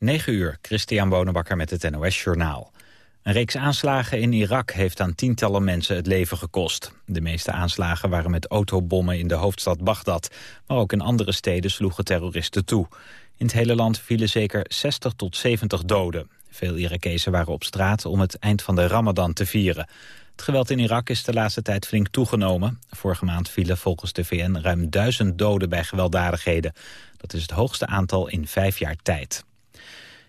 9 uur, Christian Bonenbakker met het NOS Journaal. Een reeks aanslagen in Irak heeft aan tientallen mensen het leven gekost. De meeste aanslagen waren met autobommen in de hoofdstad Bagdad. Maar ook in andere steden sloegen terroristen toe. In het hele land vielen zeker 60 tot 70 doden. Veel Irakezen waren op straat om het eind van de Ramadan te vieren. Het geweld in Irak is de laatste tijd flink toegenomen. Vorige maand vielen volgens de VN ruim duizend doden bij gewelddadigheden. Dat is het hoogste aantal in vijf jaar tijd.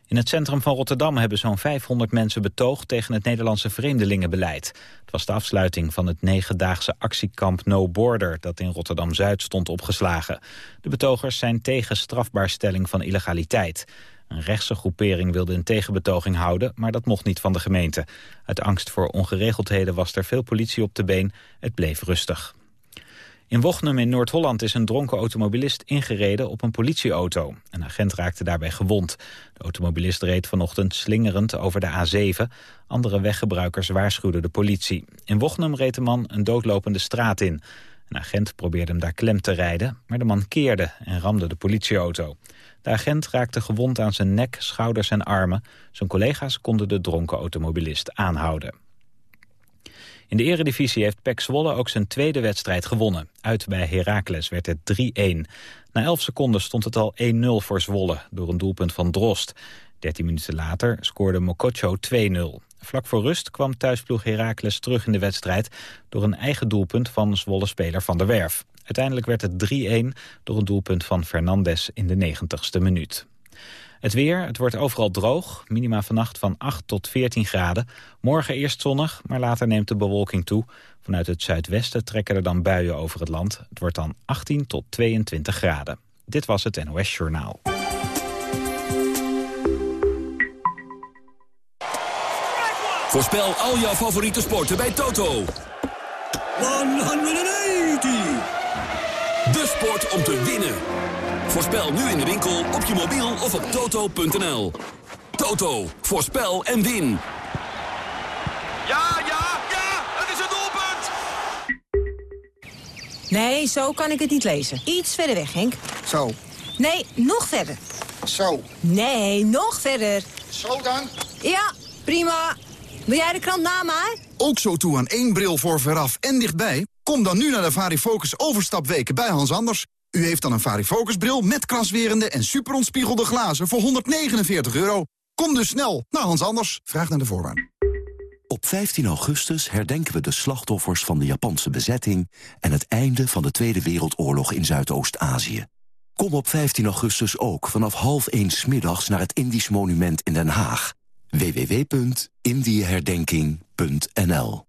In het centrum van Rotterdam hebben zo'n 500 mensen betoogd tegen het Nederlandse vreemdelingenbeleid. Het was de afsluiting van het negendaagse actiekamp No Border dat in Rotterdam-Zuid stond opgeslagen. De betogers zijn tegen strafbaarstelling van illegaliteit. Een rechtse groepering wilde een tegenbetoging houden, maar dat mocht niet van de gemeente. Uit angst voor ongeregeldheden was er veel politie op de been. Het bleef rustig. In Wochnum in Noord-Holland is een dronken automobilist ingereden op een politieauto. Een agent raakte daarbij gewond. De automobilist reed vanochtend slingerend over de A7. Andere weggebruikers waarschuwden de politie. In Wochnum reed de man een doodlopende straat in. Een agent probeerde hem daar klem te rijden, maar de man keerde en ramde de politieauto. De agent raakte gewond aan zijn nek, schouders en armen. Zijn collega's konden de dronken automobilist aanhouden. In de eredivisie heeft PEC Zwolle ook zijn tweede wedstrijd gewonnen. Uit bij Heracles werd het 3-1. Na 11 seconden stond het al 1-0 voor Zwolle door een doelpunt van Drost. 13 minuten later scoorde Mokotjo 2-0. Vlak voor rust kwam thuisploeg Heracles terug in de wedstrijd... door een eigen doelpunt van Zwolle-speler Van der Werf. Uiteindelijk werd het 3-1 door een doelpunt van Fernandes in de 90ste minuut. Het weer, het wordt overal droog. Minima vannacht van 8 tot 14 graden. Morgen eerst zonnig, maar later neemt de bewolking toe. Vanuit het zuidwesten trekken er dan buien over het land. Het wordt dan 18 tot 22 graden. Dit was het NOS Journaal. Voorspel al jouw favoriete sporten bij Toto. 180! De sport om te winnen. Voorspel nu in de winkel, op je mobiel of op toto.nl. Toto, voorspel en win. Ja, ja, ja, het is het doelpunt! Nee, zo kan ik het niet lezen. Iets verder weg, Henk. Zo. Nee, nog verder. Zo. Nee, nog verder. Zo dan? Ja, prima. Wil jij de krant na mij? Ook zo toe aan één bril voor veraf en dichtbij? Kom dan nu naar de Varifocus overstapweken bij Hans Anders. U heeft dan een Varifocus bril met kraswerende en superontspiegelde glazen voor 149 euro. Kom dus snel naar Hans Anders. Vraag naar de voorwaarden. Op 15 augustus herdenken we de slachtoffers van de Japanse bezetting... en het einde van de Tweede Wereldoorlog in Zuidoost-Azië. Kom op 15 augustus ook vanaf half 1 middags naar het Indisch Monument in Den Haag. www.indieherdenking.nl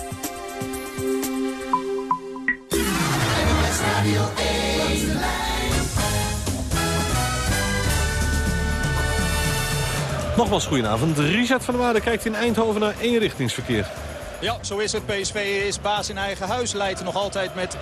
Nogmaals goedenavond. Richard van der Waarde kijkt in Eindhoven naar eenrichtingsverkeer. Ja, zo is het. PSV is baas in eigen huis. Leidt nog altijd met 1-0.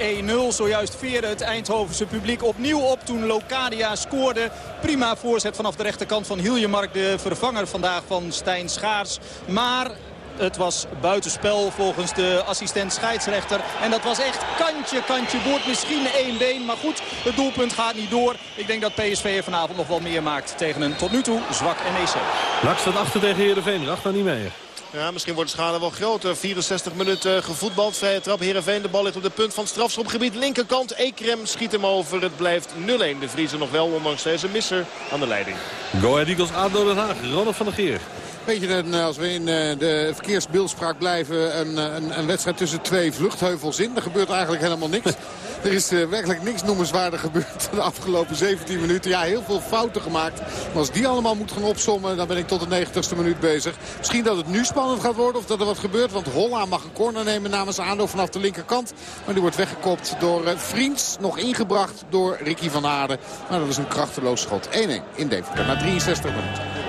Zojuist veerde het Eindhovense publiek opnieuw op toen Locadia scoorde. Prima voorzet vanaf de rechterkant van Hiljemark. De vervanger vandaag van Stijn Schaars. Maar het was buitenspel volgens de assistent scheidsrechter. En dat was echt kantje, kantje. Wordt misschien één been. Maar goed, het doelpunt gaat niet door. Ik denk dat PSV er vanavond nog wel meer maakt tegen een tot nu toe zwak NEC. Lak staat achter tegen Heerenveen. Racht dan niet mee. Ja, misschien wordt de schade wel groter. 64 minuten gevoetbald. Vrije trap. Heerenveen. De bal ligt op de punt van het strafschopgebied. Linkerkant. Ekrem schiet hem over. Het blijft 0-1. De Vriezen nog wel, ondanks deze misser aan de leiding. Go Ahead Eagles, ADO Den Haag. Ronald van der Geer. Beetje een, als we in de verkeersbeeldspraak blijven... Een, een, een, wedstrijd tussen twee vluchtheuvels in. Er gebeurt eigenlijk helemaal niks. Er is werkelijk niks noemenswaardig gebeurd de afgelopen 17 minuten. Ja, heel veel fouten gemaakt. Maar als die allemaal moet gaan opsommen, dan ben ik tot de 90ste minuut bezig. Misschien dat het nu spannend gaat worden of dat er wat gebeurt. Want Holla mag een corner nemen namens Ando vanaf de linkerkant. Maar die wordt weggekopt door Vriends. Nog ingebracht door Ricky van Aarden. Maar dat is een krachteloos schot. 1-1 in Deventer na 63 minuten.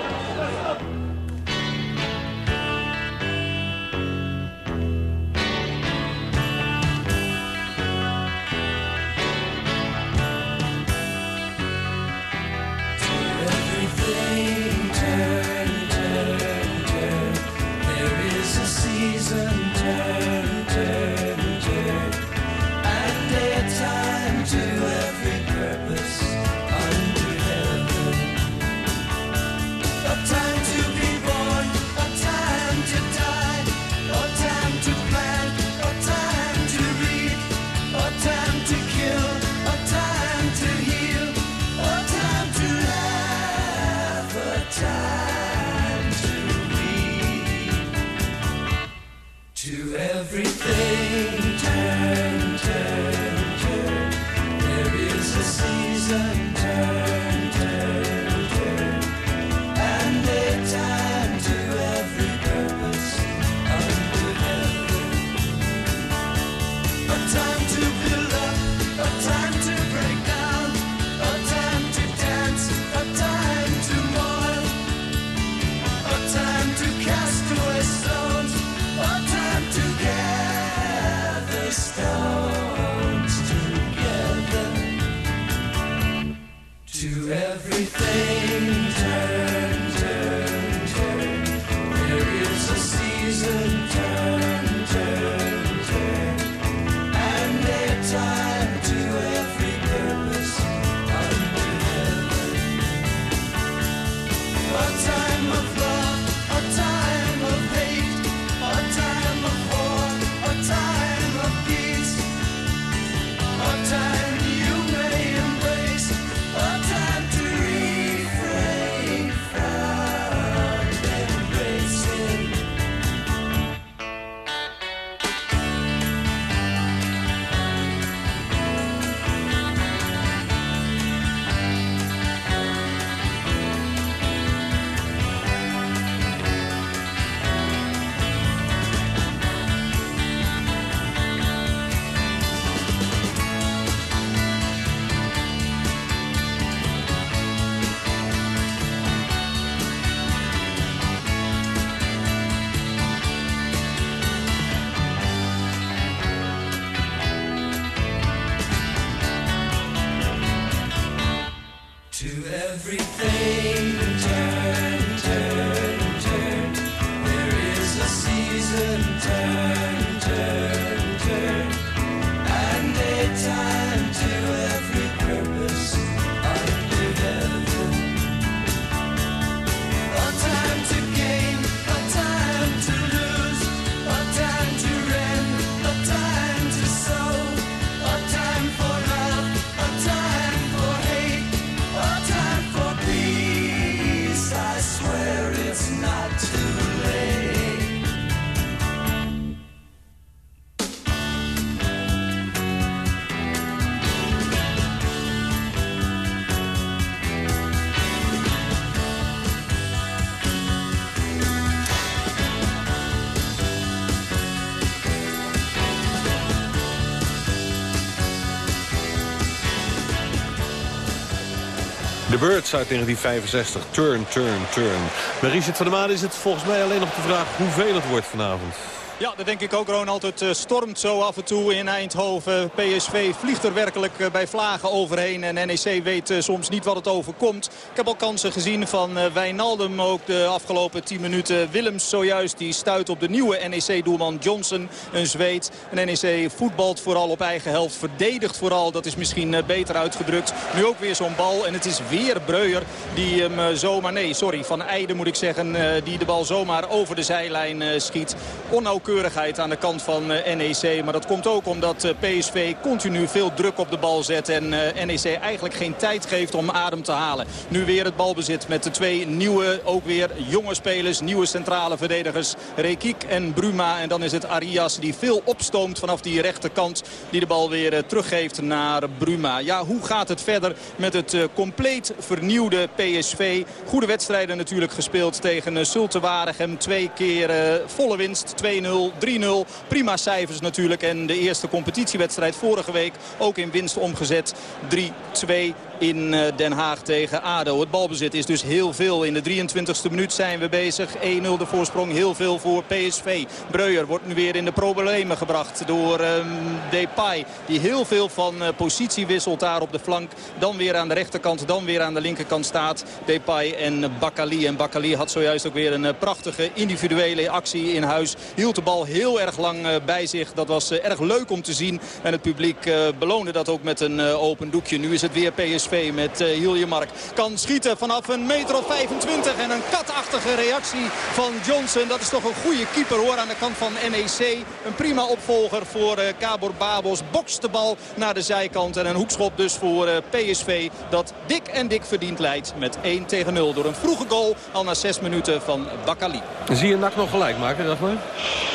Uit 1965. Turn, turn, turn. Maar Richard van der Maan is het volgens mij alleen nog de vraag hoeveel het wordt vanavond. Ja, dat denk ik ook, Ronald. Het eh, stormt zo af en toe in Eindhoven. PSV vliegt er werkelijk eh, bij vlagen overheen. En NEC weet eh, soms niet wat het overkomt. Ik heb al kansen gezien van Wijnaldum ook de afgelopen 10 minuten. Willems zojuist, die stuit op de nieuwe NEC-doelman Johnson, een Zweed. En NEC voetbalt vooral op eigen helft, verdedigt vooral. Dat is misschien beter uitgedrukt. Nu ook weer zo'n bal en het is weer Breuer die hem zomaar... Nee, sorry, Van Eijden moet ik zeggen, die de bal zomaar over de zijlijn schiet. Onnauwkeurig aan de kant van NEC. Maar dat komt ook omdat PSV continu veel druk op de bal zet. En NEC eigenlijk geen tijd geeft om adem te halen. Nu weer het balbezit met de twee nieuwe, ook weer jonge spelers. Nieuwe centrale verdedigers. Rekiek en Bruma. En dan is het Arias die veel opstoomt vanaf die rechterkant. Die de bal weer teruggeeft naar Bruma. Ja, hoe gaat het verder met het compleet vernieuwde PSV? Goede wedstrijden natuurlijk gespeeld tegen Sulte Waregem. Twee keer volle winst. 2-0, 3-0. Prima cijfers natuurlijk. En de eerste competitiewedstrijd vorige week ook in winst omgezet. 3-2 in eh, Den Haag tegen ADO. Het balbezit is dus heel veel. In de 23e minuut zijn we bezig. 1-0 de voorsprong, heel veel voor PSV. Breuer wordt nu weer in de problemen gebracht door um, Depay. Die heel veel van uh, positie wisselt daar op de flank. Dan weer aan de rechterkant, dan weer aan de linkerkant staat Depay en Bakali. En Bakali had zojuist ook weer een uh, prachtige individuele actie in huis. Hield de bal heel erg lang bij zich. Dat was erg leuk om te zien. En het publiek beloonde dat ook met een open doekje. Nu is het weer PSV met uh, Mark. Kan schieten vanaf een meter of 25. En een katachtige reactie van Johnson. Dat is toch een goede keeper hoor aan de kant van NEC. Een prima opvolger voor uh, Cabor Babos. Bokst de bal naar de zijkant. En een hoekschop dus voor uh, PSV. Dat dik en dik verdient leidt met 1 tegen 0. Door een vroege goal al na 6 minuten van Bakali. Zie je NAC nog gelijk maken, dacht maar?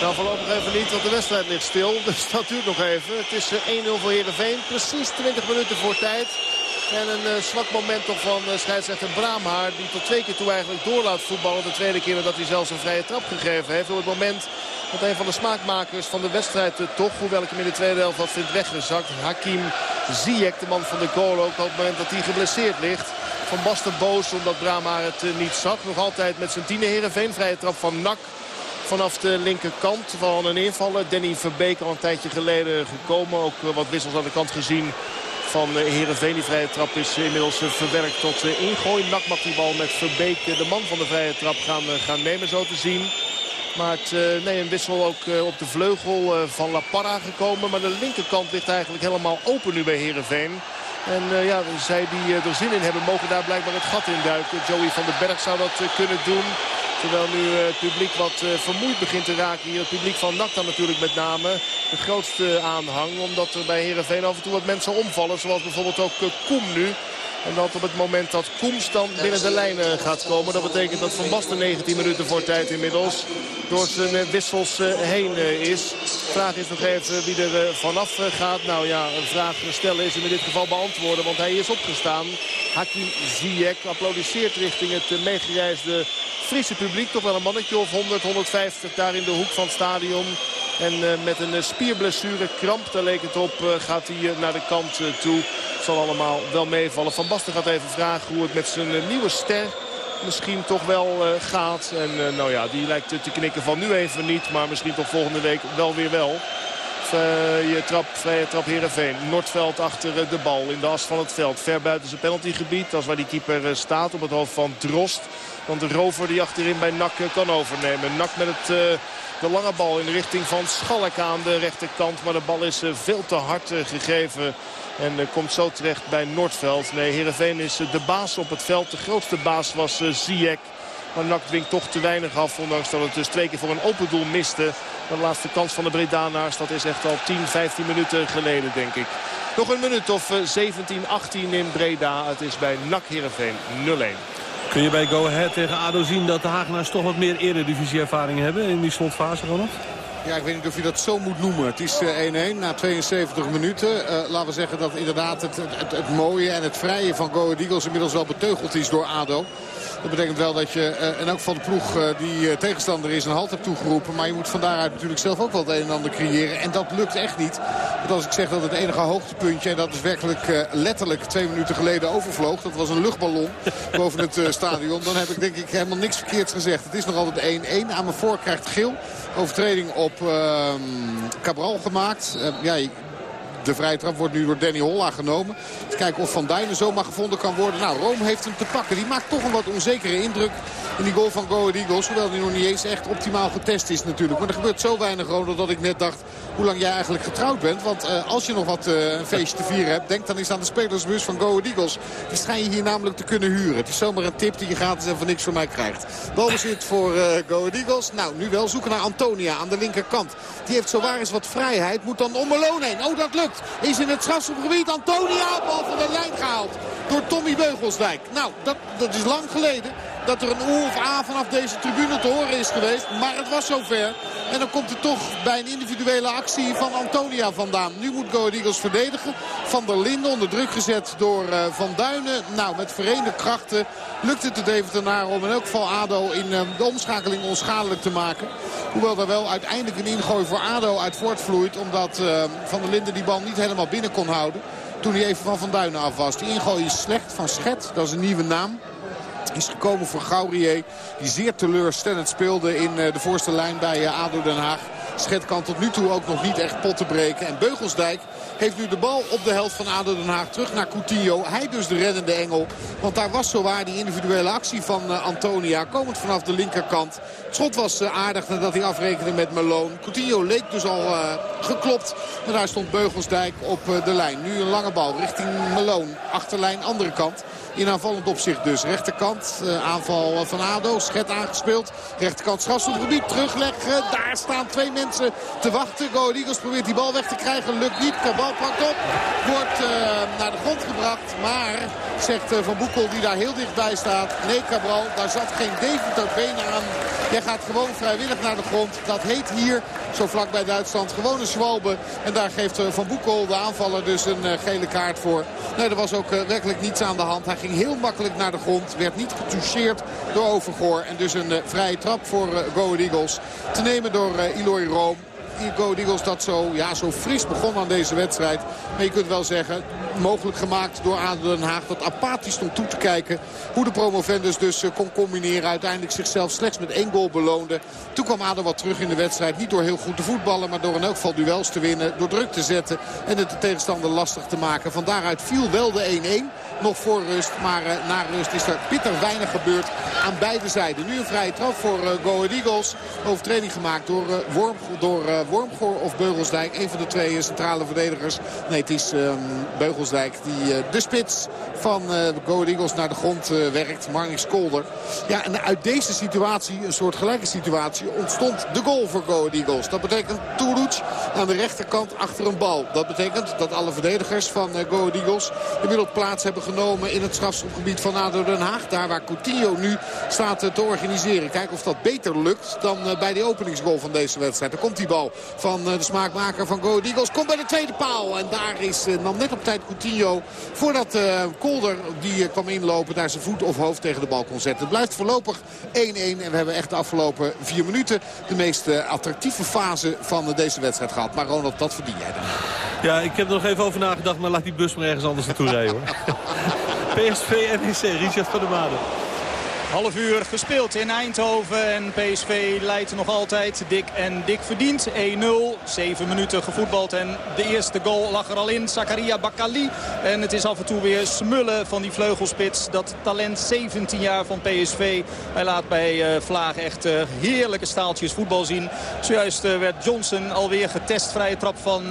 Nou, voorlopig even niet, want de wedstrijd ligt stil. Dus dat duurt nog even. Het is 1-0 voor Heerenveen. Precies 20 minuten voor tijd. En een uh, zwak moment toch van uh, scheidsrechter Braamhaar. Die tot twee keer toe eigenlijk doorlaat voetballen. De tweede keer dat hij zelfs een vrije trap gegeven heeft. Op het moment dat een van de smaakmakers van de wedstrijd uh, toch. Hoewel ik hem in de tweede helft had vindt weggezakt. Hakim Ziyech, de man van de goal ook. Op het moment dat hij geblesseerd ligt. Van Basten boos omdat Braamhaar het niet zag. Nog altijd met zijn tiende Heerenveen. Vrije trap van Nak vanaf de linkerkant van een invaller. Danny Verbeek al een tijdje geleden gekomen. Ook wat wissels aan de kant gezien van Herenveen. Die vrije trap is inmiddels eh, verwerkt tot eh, ingooi. Nak mag die bal met Verbeek, eh, de man van de vrije trap, gaan, gaan nemen zo te zien. Maar nee, een wissel ook op de vleugel van La Parra gekomen. Maar de linkerkant ligt eigenlijk helemaal open nu bij Herenveen. En uh, ja, zij die er zin in hebben mogen daar blijkbaar het gat in duiken. Joey van den Berg zou dat kunnen doen. Terwijl nu het publiek wat vermoeid begint te raken hier. Het publiek van NAC dan natuurlijk met name. De grootste aanhang. Omdat er bij Herenveen af en toe wat mensen omvallen. Zoals bijvoorbeeld ook Koem nu. En dat op het moment dat Koems dan binnen de lijnen gaat komen. Dat betekent dat Van Basten 19 minuten voor tijd inmiddels door zijn wissels heen is. De vraag is nog even wie er vanaf gaat. Nou ja, een vraag stellen is hem in dit geval beantwoorden. Want hij is opgestaan. Hakim Ziyech applaudisseert richting het meegereisde Friese publiek. Toch wel een mannetje of 100, 150 daar in de hoek van het stadion. En uh, met een spierblessure, kramp, daar leek het op, uh, gaat hij naar de kant toe. Zal allemaal wel meevallen. Van Basten gaat even vragen hoe het met zijn nieuwe ster misschien toch wel gaat. En nou ja, die lijkt te knikken van nu even niet. Maar misschien toch volgende week wel weer wel. je trap, vrije trap Heerenveen. Noordveld achter de bal in de as van het veld. Ver buiten zijn penaltygebied. Dat is waar die keeper staat op het hoofd van Drost. Want de rover die achterin bij Nak kan overnemen. Nak met het, de lange bal in de richting van Schalk aan de rechterkant. Maar de bal is uh, veel te hard uh, gegeven. En komt zo terecht bij Noordveld. Nee, Heerenveen is de baas op het veld. De grootste baas was Ziyech. Maar Nak dwingt toch te weinig af. Ondanks dat het dus twee keer voor een open doel miste. De laatste kans van de Bredanaars. Dat is echt al 10, 15 minuten geleden denk ik. Nog een minuut of 17, 18 in Breda. Het is bij NAC Heerenveen 0-1. Kun je bij Go Ahead tegen ADO zien dat de Hagenaars toch wat meer eredivisie-ervaring hebben in die slotfase, Ronald? Ja, ik weet niet of je dat zo moet noemen. Het is 1-1 uh, na 72 minuten. Uh, laten we zeggen dat inderdaad het, het, het, mooie en het vrije van Go Eagles inmiddels wel beteugeld is door ADO. Dat betekent wel dat je uh, in elk geval de ploeg die tegenstander is een halt hebt toegeroepen. Maar je moet van daaruit natuurlijk zelf ook wel het een en ander creëren. En dat lukt echt niet. Want als ik zeg dat het enige hoogtepuntje, en dat is werkelijk letterlijk twee minuten geleden overvloog. Dat was een luchtballon boven het stadion. Dan heb ik denk ik helemaal niks verkeerds gezegd. Het is nog altijd 1-1. Aan mijn voor krijgt Gil overtreding op ehm, Cabral gemaakt. ja, De vrije trap wordt nu door Danny Holla genomen. Eens kijken of Van Duinen zomaar gevonden kan worden. Nou, Rome heeft hem te pakken. Die maakt toch een wat onzekere indruk in die goal van Go Eagles. Hoewel die nog niet eens echt optimaal getest is natuurlijk. Maar er gebeurt zo weinig, Ronald, dat ik net dacht hoe lang jij eigenlijk getrouwd bent. Want uh, als je nog wat uh, een feestje te vieren hebt, denk dan eens aan de spelersbus van Go Eagles. Die schijn je hier namelijk te kunnen huren. Het is zomaar een tip die je gratis en van niks van mij krijgt. Balbezit voor uh, Go Eagles. Nou, nu wel zoeken naar Antonia aan de linkerkant. Die heeft zowaar eens wat vrijheid. Moet dan om Malone heen. Oh, dat lukt. Is in het strafschopgebied. Antonia, bal van de lijn gehaald door Tommy Beugelsdijk. Nou, dat, dat is lang geleden dat er een oe of a vanaf deze tribune te horen is geweest. Maar het was zover. En dan komt het toch bij een individuele actie van Antonia vandaan. Nu moet Go Eagles verdedigen. Van der Linden onder druk gezet door uh, Van Duinen. Nou, met verenigde krachten lukt het de Deventenaar om in elk geval ADO in uh, de omschakeling onschadelijk te maken. Hoewel er wel uiteindelijk een ingooi voor ADO uit voortvloeit. Omdat uh, Van der Linden die bal niet helemaal binnen kon houden. Toen hij even van Van Duinen af was. Die ingooi is slecht van Schet. Dat is een nieuwe naam is gekomen voor Gaurier. Die zeer teleurstellend speelde in de voorste lijn bij ADO Den Haag. Schet kan tot nu toe ook nog niet echt pot te breken. En Beugelsdijk heeft nu de bal op de helft van ADO Den Haag terug naar Coutinho. Hij dus de reddende engel. Want daar was zowaar die individuele actie van uh, Antonia. Komend vanaf de linkerkant. Het schot was aardig nadat hij afrekende met Malone. Coutinho leek dus al geklopt. En daar stond Beugelsdijk op de lijn. Nu een lange bal richting Malone. Achterlijn andere kant. In aanvallend opzicht dus. Rechterkant aanval van ADO. Schet aangespeeld. Rechterkant strafschopgebied terugleggen. Daar staan twee mensen te wachten. Go Eagles probeert die bal weg te krijgen. Lukt niet. Cabal pakt op. Wordt uh, naar de grond gebracht. Maar, zegt uh, Van Boekel die daar heel dichtbij staat. Nee Cabral, daar zat geen Deventer been aan. Jij gaat gewoon vrijwillig naar de grond. Dat heet hier, zo vlak bij Duitsland, gewoon een zwalbe. En daar geeft uh, Van Boekel, de aanvaller, dus een gele kaart voor. Nee, er was ook werkelijk niets aan de hand. Hij ging heel makkelijk naar de grond. Werd niet getoucheerd door Overgoor. En dus een vrije trap voor Go Eagles. Te nemen door Eloy Room. Go Eagles dat zo, ja, zo fris begon aan deze wedstrijd. Maar je kunt wel zeggen, mogelijk gemaakt door ADO Den Haag... dat apathisch stond toe te kijken hoe de promovendus dus uh, kon combineren. Uiteindelijk zichzelf slechts met één goal beloonde. Toen kwam ADO wat terug in de wedstrijd. Niet door heel goed te voetballen, maar door in elk geval duels te winnen. Door druk te zetten en het de tegenstander lastig te maken. Van daaruit viel wel de 1-1 nog voor rust. Maar uh, na rust is er bitter weinig gebeurd aan beide zijden. Nu een vrije trap voor uh, Go Eagles. Overtreding gemaakt door, uh, Worm, door Wormgoor of Beugelsdijk. Een van de twee centrale verdedigers. Nee, het is um, Beugelsdijk die de spits van Go Ahead Eagles naar de grond werkt. Marnix Kolder. Ja, en uit deze situatie, een soort gelijke situatie, ontstond de goal voor Go Eagles. Dat betekent Tourouch aan de rechterkant achter een bal. Dat betekent dat alle verdedigers van Go Ahead Eagles inmiddels plaats hebben genomen in het strafschopgebied van ADO Den Haag. Daar waar Coutinho nu staat te organiseren. Kijken of dat beter lukt dan bij de openingsgoal van deze wedstrijd. Dan komt die bal van de smaakmaker van Go Eagles. Komt bij de tweede paal. En daar is nam net op tijd Coutinho. Voordat Kolder die kwam inlopen daar zijn voet of hoofd tegen de bal kon zetten. Het blijft voorlopig 1-1. En we hebben echt de afgelopen vier minuten de meest attractieve fase van deze wedstrijd gehad. Maar Ronald, dat verdien jij dan. Ja, ik heb er nog even over nagedacht. Maar laat die bus maar ergens anders naartoe rijden hoor. PSV NEC, Richard van der Maden. Half uur gespeeld in Eindhoven en PSV leidt nog altijd dik en dik verdiend. 1-0, 7 minuten gevoetbald en de eerste goal lag er al in. Zakaria Bakali en het is af en toe weer smullen van die vleugelspits. Dat talent 17 jaar van PSV. Hij laat bij uh, Vlaag echt uh, heerlijke staaltjes voetbal zien. Zojuist uh, werd Johnson alweer getest. Vrije trap van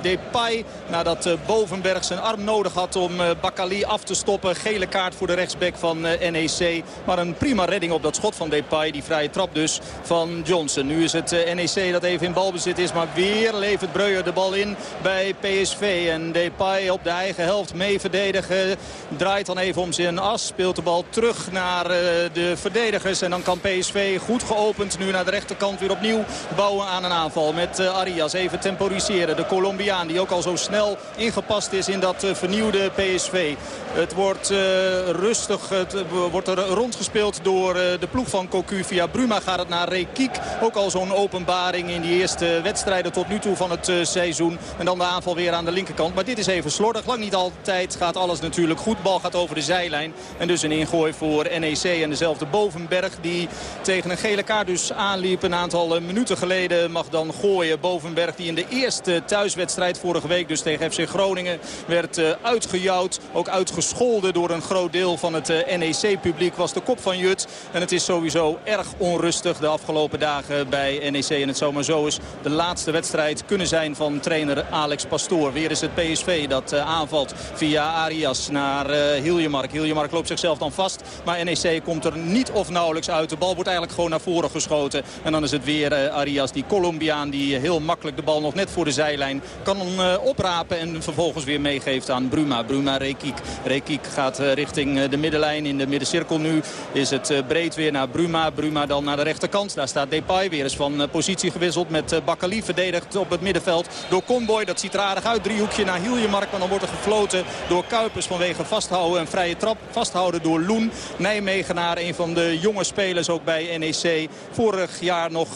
Depay. Nadat Bovenberg zijn arm nodig had om Bakali af te stoppen. Gele kaart voor de rechtsback van NEC. Maar een prima redding op dat schot van Depay. Die vrije trap dus van Johnson. Nu is het uh, NEC dat even in balbezit is. Maar weer levert Breuer de bal in bij PSV. En Depay op de eigen helft mee verdedigen. Draait dan even om zijn as. Speelt de bal terug naar uh, de verdedigers. En dan kan PSV goed geopend nu naar de rechterkant weer opnieuw bouwen aan een aanval. Met uh, Arias even temporiseren. De Colombiaan die ook al zo snel ingepast is in dat vernieuwde PSV. Het wordt rustig. Het wordt er rond gespeeld door de ploeg van Cocu. Via Bruma gaat het naar Rekiek. Ook al zo'n openbaring in die eerste wedstrijden tot nu toe van het seizoen. En dan de aanval weer aan de linkerkant. Maar dit is even slordig. Lang niet altijd gaat alles natuurlijk goed. Bal gaat over de zijlijn. En dus een ingooi voor NEC. En dezelfde Bovenberg die tegen een gele kaart dus aanliep. Een aantal minuten geleden mag dan gooien. Bovenberg die in de eerste thuiswedstrijd vorige week dus tegen FC Groningen werd uitgejouwd. Ook uitgescholden door een groot deel van het NEC-publiek was de kop van Jut. En het is sowieso erg onrustig de afgelopen dagen bij NEC. En het zou maar zo eens de laatste wedstrijd kunnen zijn van trainer Alex Pastoor. Weer is het PSV dat aanvalt via Arias naar Hiljemark. Hiljemark loopt zichzelf dan vast. Maar NEC komt er niet of nauwelijks uit. De bal wordt eigenlijk gewoon naar voren geschoten. En dan is het weer Arias, die Colombiaan, die heel makkelijk de bal nog net voor de zijlijn kan oprapen. En vervolgens weer meegeeft aan Bruma. Bruma Rekiek. Rekiek gaat richting de middenlijn. In de middencirkel nu is het breed weer naar Bruma. Bruma dan naar de rechterkant. Daar staat Depay weer eens van positie gewisseld met Bakali. Verdedigd op het middenveld door Comboy. Dat ziet er aardig uit. Driehoekje naar Hiljemark. Maar dan wordt er gefloten door Kuipers vanwege vasthouden. Een vrije trap vasthouden door Loen. Nijmegenaar, een van de jonge spelers ook bij NEC. Vorig jaar nog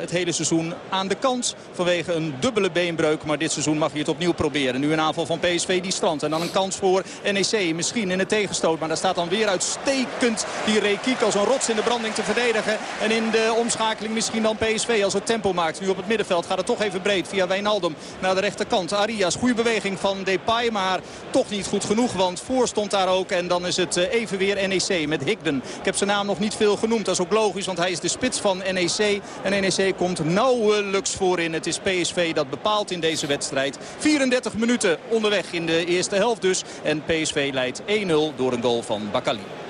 het hele seizoen aan de kant. Vanwege een dubbele beenbreuk. Maar dit seizoen mag hij het opnieuw proberen. Nu een aanval van PSV die strand. En dan een kans voor NEC. Misschien in het tegenstoot. Maar daar staat dan weer uitstekend die Rekiek als een rots in de branding te verdedigen. En in de omschakeling misschien dan PSV als het tempo maakt. Nu op het middenveld gaat het toch even breed via Wijnaldum naar de rechterkant. Arias, goede beweging van Depay. Maar toch niet goed genoeg. Want voor stond daar ook. En dan is het even weer NEC met Higden. Ik heb zijn naam nog niet veel genoemd. Dat is ook logisch. Want hij is de spits van NEC. En NEC komt nauwelijks voorin. Het is PSV dat bepaalt in deze wedstrijd. 34 minuten onderweg in de eerste helft dus. En PSV leidt 1-0 door een goal van Bakali.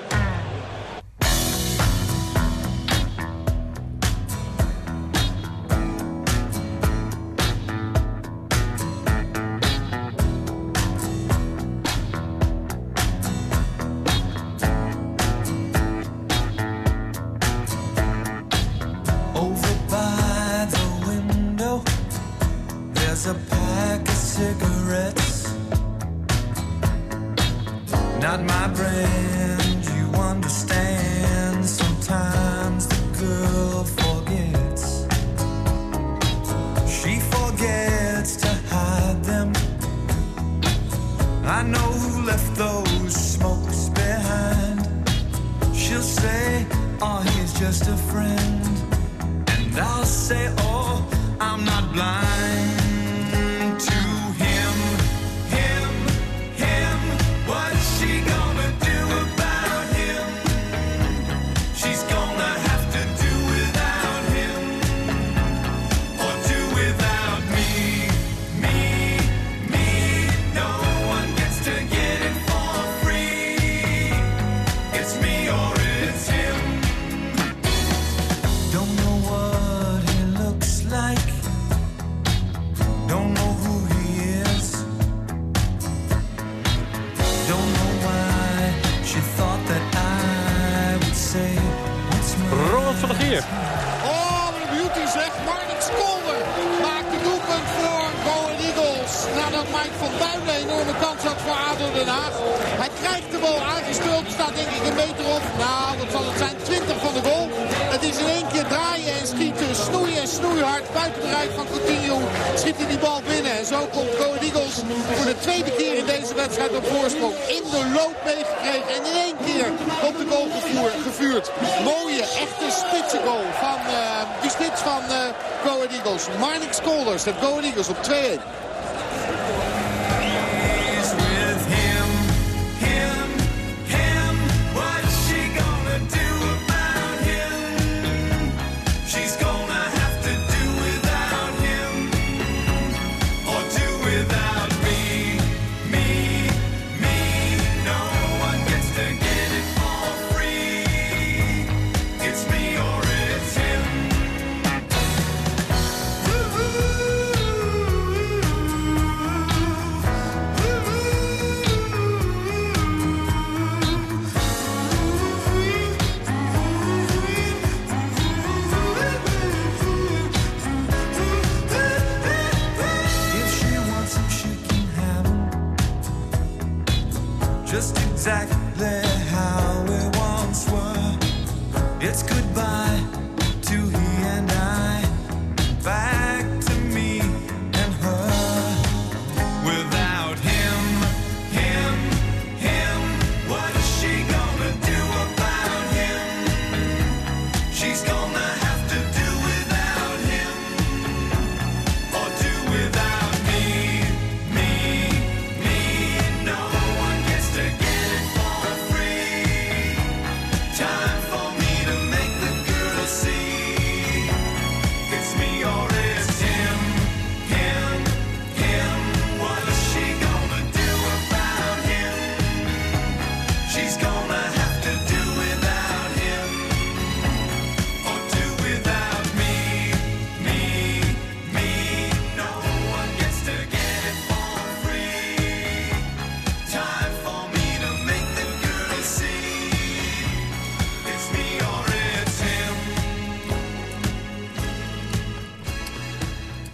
Marnix Kolders. Het Go Eagles op 2-1.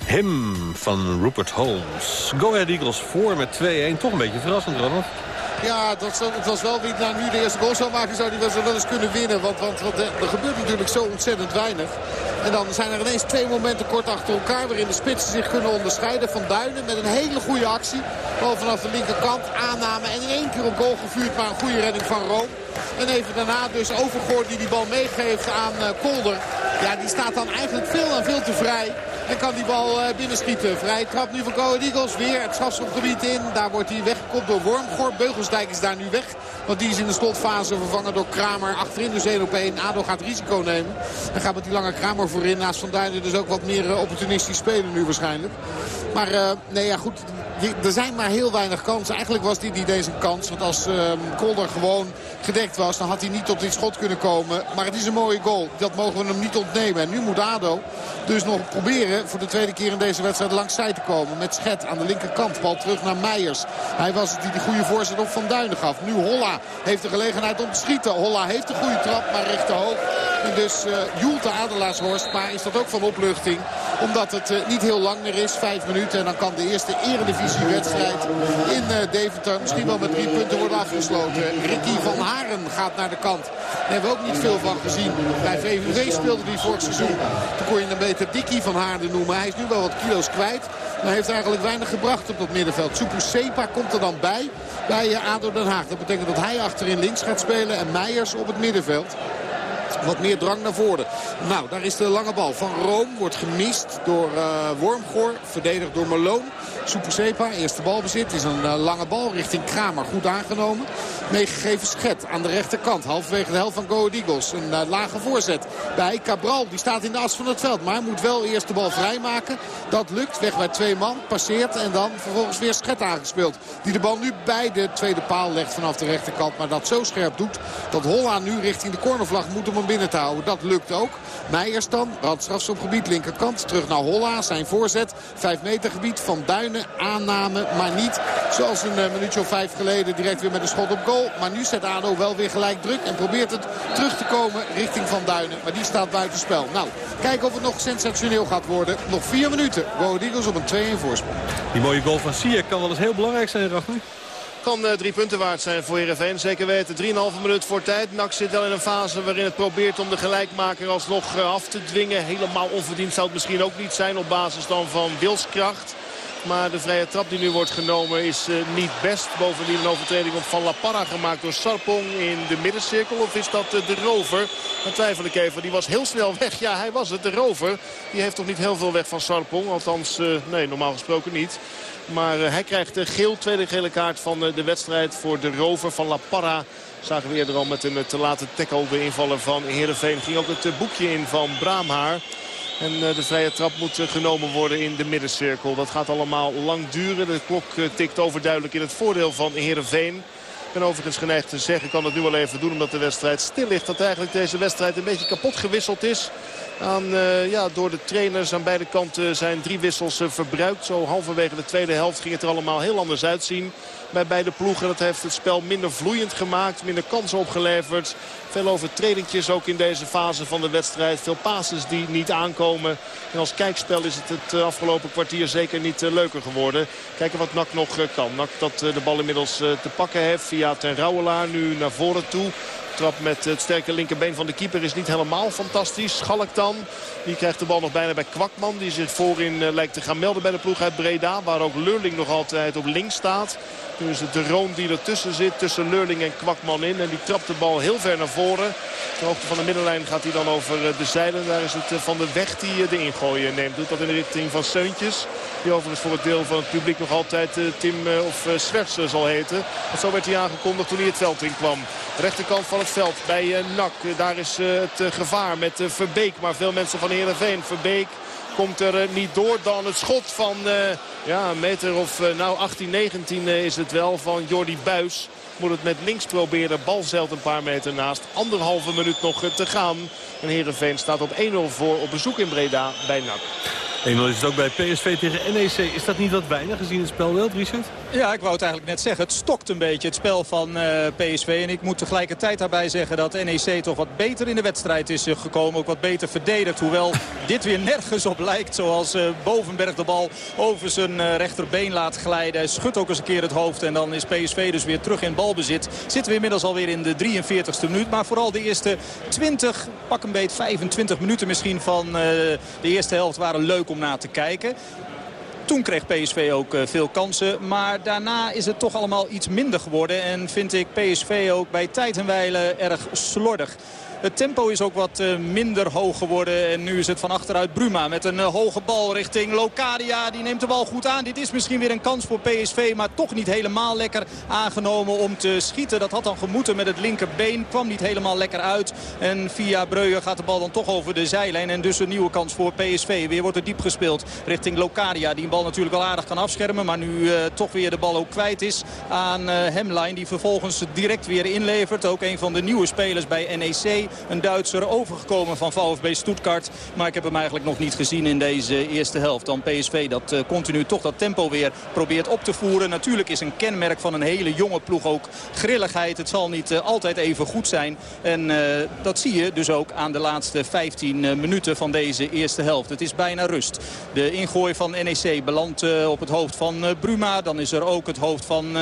Him van Rupert Holmes. Go Ahead Eagles voor met 2-1. Toch een beetje verrassend, Ronald. Ja, dat, was wel wie nou nu de eerste goal zou maken, zou hij wel eens kunnen winnen. Want, want, want er gebeurt natuurlijk zo ontzettend weinig. En dan zijn er ineens twee momenten kort achter elkaar... waarin de spitsen zich kunnen onderscheiden. Van Duinen met een hele goede actie. Bal vanaf de linkerkant, aanname en in één keer op goal gevuurd. Maar een goede redding van Room. En even daarna dus Overgoord die die bal meegeeft aan uh, Kolder. Ja, die staat dan eigenlijk veel en veel te vrij. En kan die bal uh, binnenschieten. Vrij trap nu van Go Eagles. Weer het strafschopgebied in. Daar wordt hij weggekopt door Wormgoor. Beugelsdijk is daar nu weg. Want die is in de slotfase vervangen door Kramer. Achterin dus 1 op 1. ADO gaat risico nemen. En gaat met die lange Kramer voorin. Naast Van Duinen dus ook wat meer uh, opportunistisch spelen nu waarschijnlijk. Maar nee ja goed er zijn maar heel weinig kansen. Eigenlijk was dit niet deze kans. Want als uh, Kolder gewoon gedekt was, dan had hij niet op dit schot kunnen komen. Maar het is een mooie goal. Dat mogen we hem niet ontnemen. En nu moet ADO dus nog proberen voor de tweede keer in deze wedstrijd langs zij te komen. Met Schet aan de linkerkant. Bal terug naar Meijers. Hij was het die de goede voorzet op Van Duinen gaf. Nu Holla heeft de gelegenheid om te schieten. Holla heeft een goede trap, maar recht te hoog. En dus uh, joelt de Adelaarshorst. Maar is dat ook van opluchting. Omdat het uh, niet heel lang meer is. Vijf minuten. En dan kan de eerste eredivisiewedstrijd in uh, Deventer misschien wel met drie punten worden afgesloten. Ricky van Haren gaat naar de kant. Daar hebben we ook niet veel van gezien. Bij VVV speelde hij vorig seizoen. Toen kon je hem beter Dikkie van Haren Hij is nu wel wat kilo's kwijt. Maar heeft eigenlijk weinig gebracht op dat middenveld. Super Sepa komt er dan bij. Bij ADO Den Haag. Dat betekent dat hij achterin links gaat spelen. En Meijers op het middenveld. Wat meer drang naar voren. Nou, daar is de lange bal van Room. Wordt gemist door uh, Wormgoor. Verdedigd door Malone. Supersepa, eerste balbezit. Is een uh, lange bal richting Kramer. Goed aangenomen. Meegegeven Schet aan de rechterkant. Halverwege de helft van Go Eagles. Een uh, lage voorzet bij Cabral. Die staat in de as van het veld. Maar moet wel eerst de bal vrijmaken. Dat lukt. Weg bij twee man. Passeert. En dan vervolgens weer Schet aangespeeld. Die de bal nu bij de tweede paal legt vanaf de rechterkant. Maar dat zo scherp doet dat Holla nu richting de cornervlag moet hem binnen te houden. Dat lukt ook. Meijers dan. gebied linkerkant. Terug naar Holla. Zijn voorzet. Vijf meter gebied van Duinen. Aanname. Maar niet zoals een uh, minuutje of vijf geleden direct weer met een schot op goal. Maar nu zet ADO wel weer gelijk druk. En probeert het terug te komen richting Van Duinen. Maar die staat buiten spel. Nou, kijken of het nog sensationeel gaat worden. Nog vier minuten. Go Eagles op een 2-1 voorsprong. Die mooie goal van Sier kan wel eens heel belangrijk zijn, Rachel. Kan uh, drie punten waard zijn voor Heerenveen. Zeker weten. 3,5 minuut voor tijd. NAC zit wel in een fase waarin het probeert om de gelijkmaker alsnog uh, af te dwingen. Helemaal onverdiend zou het misschien ook niet zijn op basis dan van wilskracht. Maar de vrije trap die nu wordt genomen is uh, niet best. Bovendien een overtreding Van La Parra gemaakt door Sarpong in de middencirkel. Of is dat de rover? Dan twijfel ik even. Die was heel snel weg. Ja, hij was het. De rover. Die heeft toch niet heel veel weg van Sarpong. Althans, nee, normaal gesproken niet. Maar hij krijgt de geel, tweede gele kaart van de wedstrijd voor de rover van La Parra. Zagen we eerder al met een te late tackle de invaller van Heerenveen. Ging ook het boekje in van Braamhaar. En eh, de vrije trap moet eh, genomen worden in de middencirkel. Dat gaat allemaal lang duren. De klok eh, tikt overduidelijk in het voordeel van Heerenveen. Ik ben overigens geneigd te zeggen, ik kan het nu wel even doen omdat de wedstrijd stil ligt. Dat eigenlijk deze wedstrijd een beetje kapot gewisseld is. Aan, uh, ja, door de trainers aan beide kanten zijn drie wissels uh, verbruikt. Zo halverwege de tweede helft ging het er allemaal heel anders uitzien bij beide ploegen. Dat heeft het spel minder vloeiend gemaakt, minder kansen opgeleverd. Veel overtredingjes ook in deze fase van de wedstrijd. Veel passes die niet aankomen. En als kijkspel is het het afgelopen kwartier zeker niet leuker geworden. Kijken wat Nak nog kan. Nak dat de bal inmiddels te pakken heeft via Ten Rouwelaar nu naar voren toe trap met het sterke linkerbeen van de keeper is niet helemaal fantastisch. Schalk dan. Die krijgt de bal nog bijna bij Kwakman. Die zich voorin lijkt te gaan melden bij de ploeg uit Breda. Waar ook Lurling nog altijd op links staat. Nu is het de Roon die ertussen zit. Tussen Lurling en Kwakman in. En die trapt de bal heel ver naar voren. De hoogte van de middenlijn gaat hij dan over de zeilen. Daar is het van de weg die de ingooi neemt. Doet dat in de richting van Seuntjes. Die overigens voor het deel van het publiek nog altijd Tim of Swerts zal heten. Zo werd hij aangekondigd toen hij het veld in kwam. Rechterkant van het veld bij NAC. Daar is het gevaar met Verbeek. Maar veel mensen van Heerenveen. Verbeek komt er niet door dan het schot van ja, een meter of nou 18, 19 is het wel van Jordi Buis. Moet het met links proberen. Bal zeilt een paar meter naast. Anderhalve minuut nog te gaan. En Heerenveen staat op 1-0 voor op bezoek in Breda bij NAC. 1-0 is het ook bij PSV tegen NEC. Is dat niet wat weinig gezien het spelbeeld, Richard? Ja, ik wou het eigenlijk net zeggen. Het stokt een beetje het spel van uh, PSV. En ik moet tegelijkertijd daarbij zeggen dat NEC toch wat beter in de wedstrijd is gekomen. Ook wat beter verdedigd. Hoewel dit weer nergens op lijkt. Zoals uh, Bovenberg de bal over zijn rechterbeen laat glijden. Schudt ook eens een keer het hoofd. En dan is PSV dus weer terug in balbezit. Zitten we inmiddels alweer in de 43ste minuut. Maar vooral de eerste 20, pak een beet 25 minuten misschien van de eerste helft waren leuk om naar te kijken. Toen kreeg PSV ook veel kansen. Maar daarna is het toch allemaal iets minder geworden. En vind ik PSV ook bij tijd en wijle erg slordig. Het tempo is ook wat uh, minder hoog geworden. En nu is het van achteruit Bruma met een uh, hoge bal richting Locadia. Die neemt de bal goed aan. Dit is misschien weer een kans voor PSV. Maar toch niet helemaal lekker aangenomen om te schieten. Dat had dan gemoeten met het linkerbeen. Kwam niet helemaal lekker uit. En via Breuer gaat de bal dan toch over de zijlijn. En dus een nieuwe kans voor PSV. Weer wordt er diep gespeeld richting Locadia. Die bal natuurlijk wel aardig kan afschermen. Maar nu uh, toch weer de bal ook kwijt is aan Hemline. Die vervolgens direct weer inlevert. Ook een van de nieuwe spelers bij NEC. Een Duitser overgekomen van VfB Stuttgart. Maar ik heb hem eigenlijk nog niet gezien in deze eerste helft. Dan PSV dat uh, continu toch dat tempo weer probeert op te voeren. Natuurlijk is een kenmerk van een hele jonge ploeg ook grilligheid. Het zal niet uh, altijd even goed zijn. En uh, dat zie je dus ook aan de laatste 15 minuten van deze eerste helft. Het is bijna rust. De ingooi van NEC belandt op het hoofd van Bruma. Dan is er ook het hoofd van...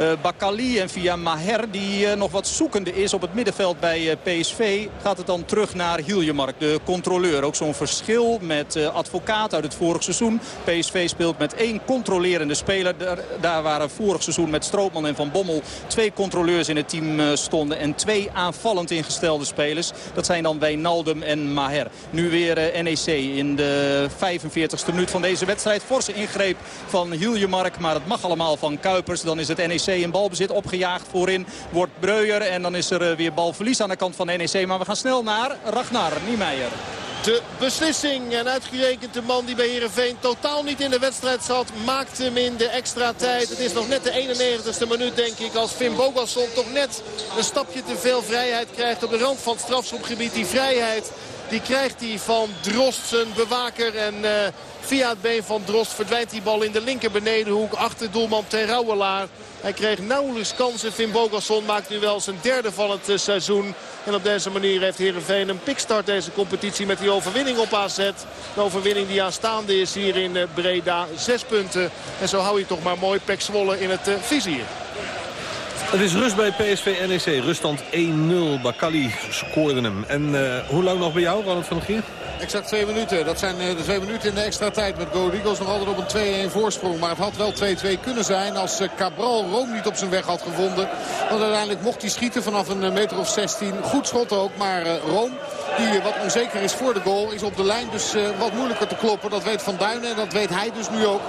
Uh, Bakali en via Maher die uh, nog wat zoekende is op het middenveld bij uh, PSV. Gaat het dan terug naar Hiljemark, de controleur. Ook zo'n verschil met advocaat uit het vorig seizoen. PSV speelt met één controlerende speler. Daar, daar waren vorig seizoen met Stroopman en Van Bommel twee controleurs in het team stonden. En twee aanvallend ingestelde spelers. Dat zijn dan Wijnaldum en Maher. Nu weer NEC in de 45ste minuut van deze wedstrijd. Forse ingreep van Hiljemark. Maar het mag allemaal van Kuipers. Dan is het NEC in balbezit opgejaagd voorin. Wordt Breuer en dan is er weer balverlies aan de kant van NEC. Maar we gaan snel naar Ragnar Niemeyer. De beslissing en uitgerekend de man die bij Heerenveen totaal niet in de wedstrijd zat. Maakt hem in de extra tijd. Het is nog net de 91ste minuut denk ik als Finn Bogasson toch net een stapje te veel vrijheid krijgt op de rand van het strafschopgebied. Die vrijheid die krijgt hij van Drost, zijn bewaker. En uh, via het been van Drost verdwijnt die bal in de linker benedenhoek achter doelman Terouwelaar. Hij kreeg nauwelijks kansen. Finn Bogasson maakt nu wel zijn derde van het uh, seizoen. En op deze manier heeft Heerenveen een pikstart deze competitie met die overwinning op AZ. De overwinning die aanstaande is hier in uh, Breda. Zes punten. En zo hou je toch maar mooi Pek Zwolle in het vizier. Het is rust bij PSV NEC. Ruststand 1-0. Bakali scoorde hem. En uh, hoe lang nog bij jou, Ronald van der Gier? Exact twee minuten. Dat zijn de twee minuten in de extra tijd met Go Eagles nog altijd op een 2-1 voorsprong. Maar het had wel 2-2 kunnen zijn als Cabral Room niet op zijn weg had gevonden. Want uiteindelijk mocht hij schieten vanaf een meter of 16. Goed schot ook, maar Room die wat onzeker is voor de goal is op de lijn. Dus wat moeilijker te kloppen. Dat weet Van Duinen en dat weet hij dus nu ook.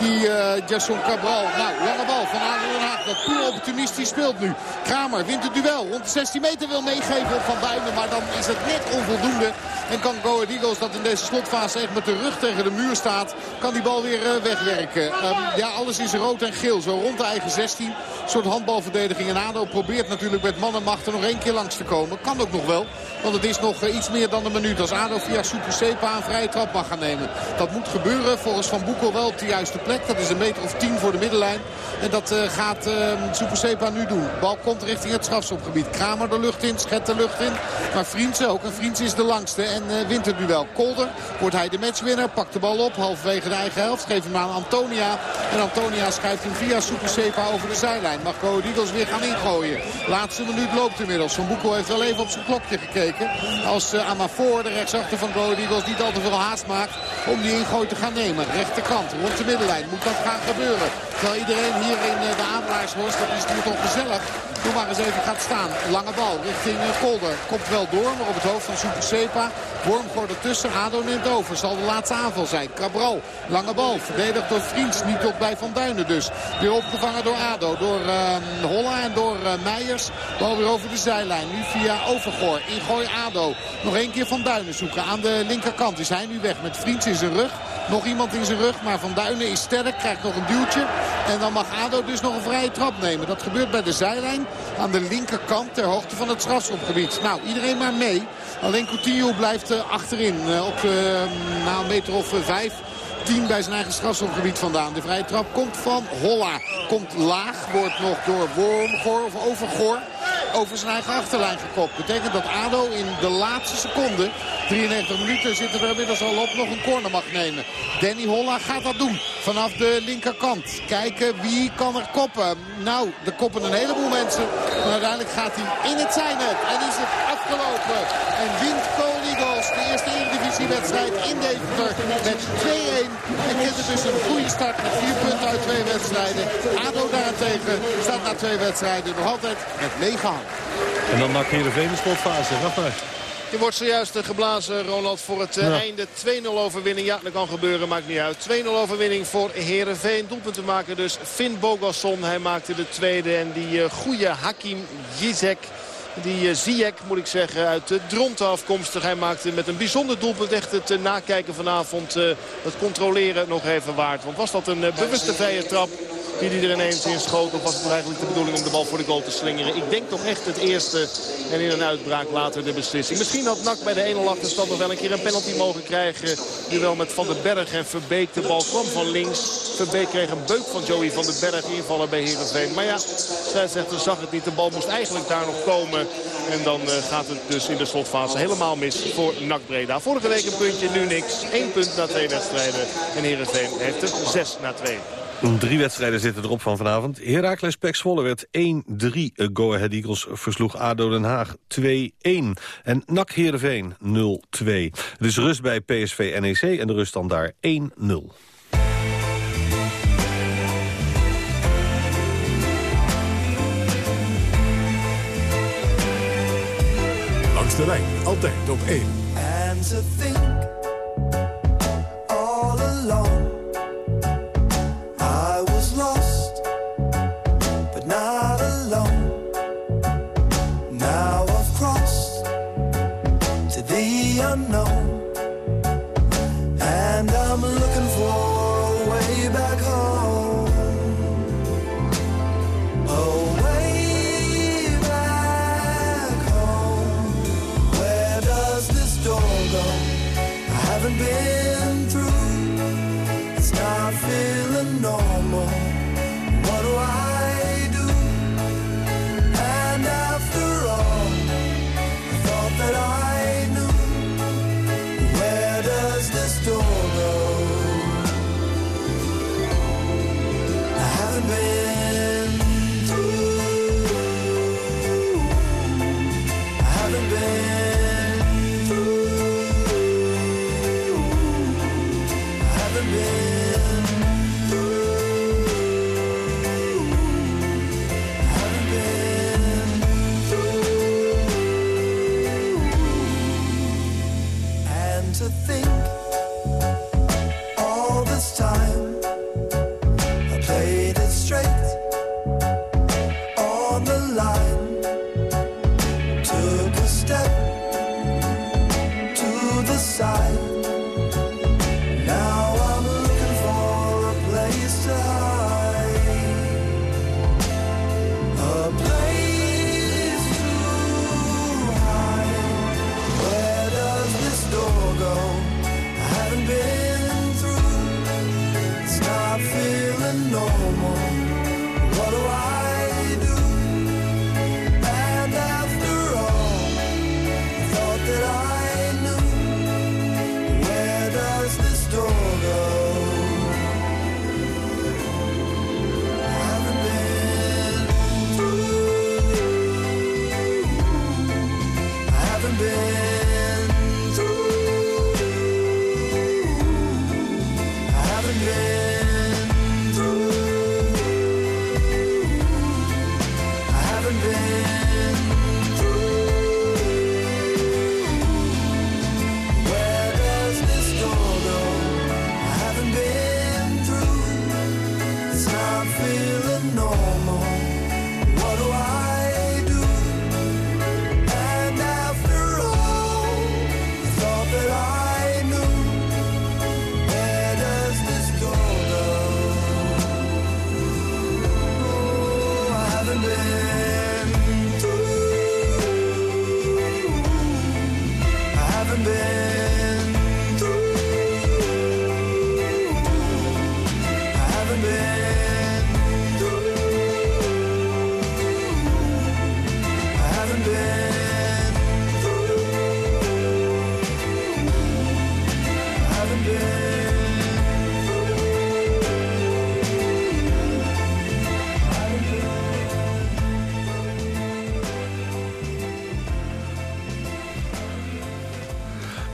Die uh, Jason Cabral. Nou, lange bal van ADO Den Haag. Dat puur opportunistisch speelt nu. Kramer wint het duel. Rond de 16 meter wil meegeven Van Duinen. Maar dan is het net onvoldoende. En kan Go Eagles dat in deze slotfase echt met de rug tegen de muur staat. Kan die bal weer uh, wegwerken. Um, ja, alles is rood en geel. Zo rond de eigen 16. Een soort handbalverdediging. En ADO probeert natuurlijk met mannenmacht er nog één keer langs te komen. Kan ook nog wel. Want het is nog uh, iets meer dan een minuut. Als ADO via Super Sepa een vrije trap mag gaan nemen. Dat moet gebeuren. Volgens Van Boekel wel op de juiste plek. Dat is een meter of 10 voor de middenlijn. En dat uh, gaat uh, Super Sepa nu doen. Bal komt richting het strafschopgebied. Kramer de lucht in, Schet de lucht in. Maar Vriendse ook. En Vriendse is de langste en uh, wint het duel. Kolder wordt hij de matchwinner. Pakt de bal op. Halverwege de eigen helft. Geeft hem aan Antonia. En Antonia schrijft hem via Super Sepa over de zijlijn. Mag Go Eagles weer gaan ingooien. Laatste minuut loopt inmiddels. Van Boekel heeft wel even op zijn klokje gekeken. Als uh, de rechtsachter van Go Eagles, niet al te veel haast maakt om die ingooi te gaan nemen. Rechterkant, rond de middenlijn. Moet dat gaan gebeuren. Terwijl iedereen hier in de Adelaarshorst, dat is hier toch gezellig, nog maar eens even gaat staan. Lange bal richting Kolder. Komt wel door, maar op het hoofd van Super Sepa. Worm gooit ertussen. Ado neemt over. Zal de laatste aanval zijn. Cabral. Lange bal. Verdedigd door Vriends. Niet tot bij Van Duinen dus. Weer opgevangen door Ado. Door uh, Holla en door uh, Meijers. Bal weer over de zijlijn. Nu via Overgoor. Ingooi Ado. Nog één keer Van Duinen zoeken. Aan de linkerkant is hij nu weg met Vriends in zijn rug. Nog iemand in zijn rug. Maar Van Duinen is sterk. Krijgt nog een duwtje. En dan mag Ado dus nog een vrije trap nemen. Dat gebeurt bij de zijlijn aan de linkerkant ter hoogte van het strafschopgebied. Nou, iedereen maar mee. Alleen Coutinho blijft blijft achterin. op na een meter of vijf 10 bij zijn eigen strafschopgebied vandaan. De vrije trap komt van Holla. Komt laag, wordt nog door Wormgoor of Overgoor over zijn eigen achterlijn gekopt. Betekent dat ADO in de laatste seconde, 93 minuten zitten er inmiddels al op, nog een corner mag nemen. Danny Holla gaat dat doen vanaf de linkerkant. Kijken wie kan er koppen. Nou, er koppen een heleboel mensen. Maar uiteindelijk gaat hij in het zijne en is het afgelopen. En wint eerste Eredivisiewedstrijd in Deventer met 2-1. En kent het dus een goede start met vier punten uit twee wedstrijden. ADO daarentegen staat na twee wedstrijden nog altijd met 9 en dan NAC Heerenveen de slotfase. Wacht maar. Je wordt zojuist geblazen, Ronald, voor het eh, einde. 2-0 overwinning. Ja, dat kan gebeuren, maakt niet uit. 2-0 overwinning voor Herenveen. Doelpunt te maken dus Finn Bogasson. Hij maakte de tweede. En die uh, goede Hakim Jizek die uh, Ziyech, moet ik zeggen, uit de Dronten afkomstig. Hij maakte met een bijzonder doelpunt echt het nakijken vanavond. het controleren nog even waard. Want was dat een bewuste vrije trap die hij er ineens in schoot. Of was het eigenlijk de bedoeling om de bal voor de goal te slingeren? Ik denk toch echt het eerste en in een uitbraak later de beslissing. Misschien had Nak bij de 1-0 achterstand nog wel een keer een penalty mogen krijgen. Nu wel met Van den Berg en Verbeek. De bal kwam van links. Verbeek kreeg een beuk van Joey van den Berg invallen bij Heerenveen. Maar ja, scheidsrechter zag het niet. De bal moest eigenlijk daar nog komen. En dan uh, gaat het dus in de slotfase helemaal mis voor NAC Breda. Vorige week een puntje, nu niks. Eén punt na twee wedstrijden. En Heerenveen heeft er zes na twee. Drie wedstrijden zitten erop van vanavond. Heracles Pek werd 1-3. Go Ahead Eagles versloeg ADO Den Haag 2-1. En NAC Heerenveen 0-2. Dus rust bij PSV NEC en de rust dan daar 1-0. De lijn, altijd op 1.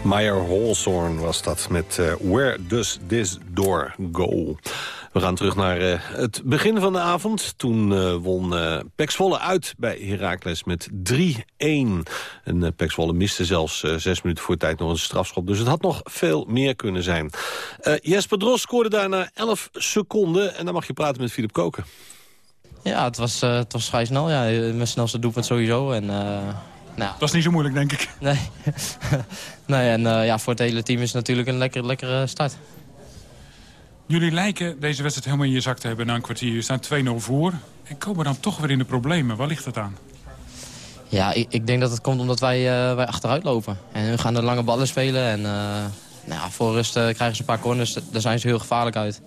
Maier Holzorn was dat met uh, Where Does This Door Go? We gaan terug naar uh, het begin van de avond. Toen uh, won uh, uit bij Heracles met 3-1. En uh, miste zelfs zes minuten voor tijd nog een strafschop. Dus het had nog veel meer kunnen zijn. Jesper Dros scoorde daarna 11 seconden. En dan mag je praten met Filip Koken. Ja, het was, het was vrij snel. Ja. Mijn snelste doelpunt sowieso. En, nou. Dat is niet zo moeilijk, denk ik. Nee. nee en ja, voor het hele team is het natuurlijk een lekker, lekkere start. Jullie lijken deze wedstrijd helemaal in je zak te hebben na een kwartier. Je staat 2-0 voor en komen dan toch weer in de problemen. Waar ligt dat aan? Ja, ik, ik denk dat het komt omdat wij, uh, wij achteruit lopen. En we gaan de lange ballen spelen. En uh, nou ja, voor rust uh, krijgen ze een paar corners. Daar zijn ze heel gevaarlijk uit.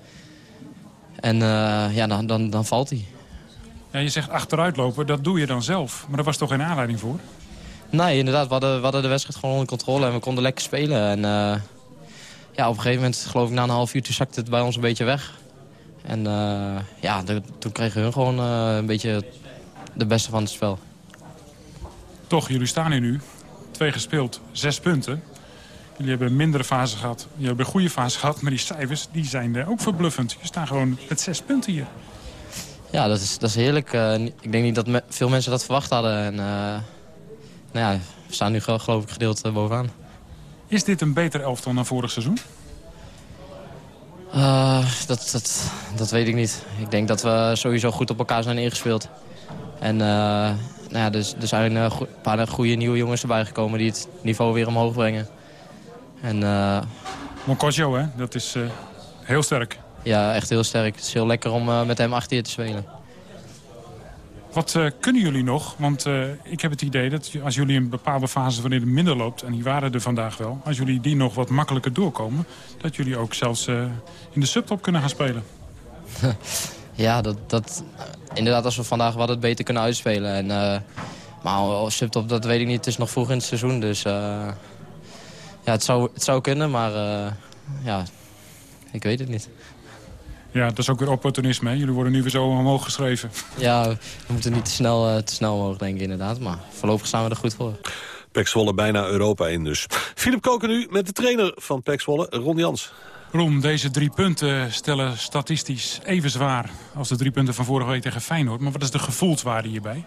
En ja, dan, dan, dan valt hij. Ja, je zegt achteruit lopen, dat doe je dan zelf. Maar daar was toch geen aanleiding voor? Nee, inderdaad. We hadden, we hadden de wedstrijd gewoon onder controle en we konden lekker spelen. En ja, op een gegeven moment, geloof ik, na een half uurtje zakte het bij ons een beetje weg. En uh, ja, de, toen kregen hun gewoon uh, een beetje de beste van het spel. Toch, jullie staan hier nu. Twee gespeeld, zes punten. Jullie hebben een mindere fase gehad. Jullie hebben een goede fase gehad, maar die cijfers die zijn ook verbluffend. Je staat gewoon met zes punten hier. Ja, dat is, dat is heerlijk. Uh, ik denk niet dat me, veel mensen dat verwacht hadden. En, nou ja, we staan nu geloof ik gedeeld bovenaan. Is dit een beter elftal dan vorig seizoen? Uh, dat, dat, dat weet ik niet. Ik denk dat we sowieso goed op elkaar zijn ingespeeld. En uh, nou ja, dus, er zijn een paar goede nieuwe jongens erbij gekomen die het niveau weer omhoog brengen. En, uh, hè? Dat is heel sterk. Ja, echt heel sterk. Het is heel lekker om met hem achter je te spelen. Wat uh, kunnen jullie nog? Want uh, ik heb het idee dat als jullie een bepaalde fase wanneer het minder loopt... en die waren er vandaag wel... als jullie die nog wat makkelijker doorkomen... dat jullie ook zelfs uh, in de subtop kunnen gaan spelen. ja, dat, dat, inderdaad als we vandaag wat het beter kunnen uitspelen. En, maar subtop, dat weet ik niet. Het is nog vroeg in het seizoen, dus... ja, het zou, het zou kunnen, maar ja, ik weet het niet. Ja, dat is ook weer opportunisme. Hè? Jullie worden nu weer zo omhoog geschreven. Ja, we moeten niet te snel, uh, te snel omhoog denken inderdaad. Maar voorlopig staan we er goed voor. Pek Zwolle bijna Europa in dus. Philip Koken nu met de trainer van Pek Zwolle, Ron Jans. Ron, deze drie punten stellen statistisch even zwaar... als de drie punten van vorige week tegen Feyenoord. Maar wat is de gevoelswaarde hierbij?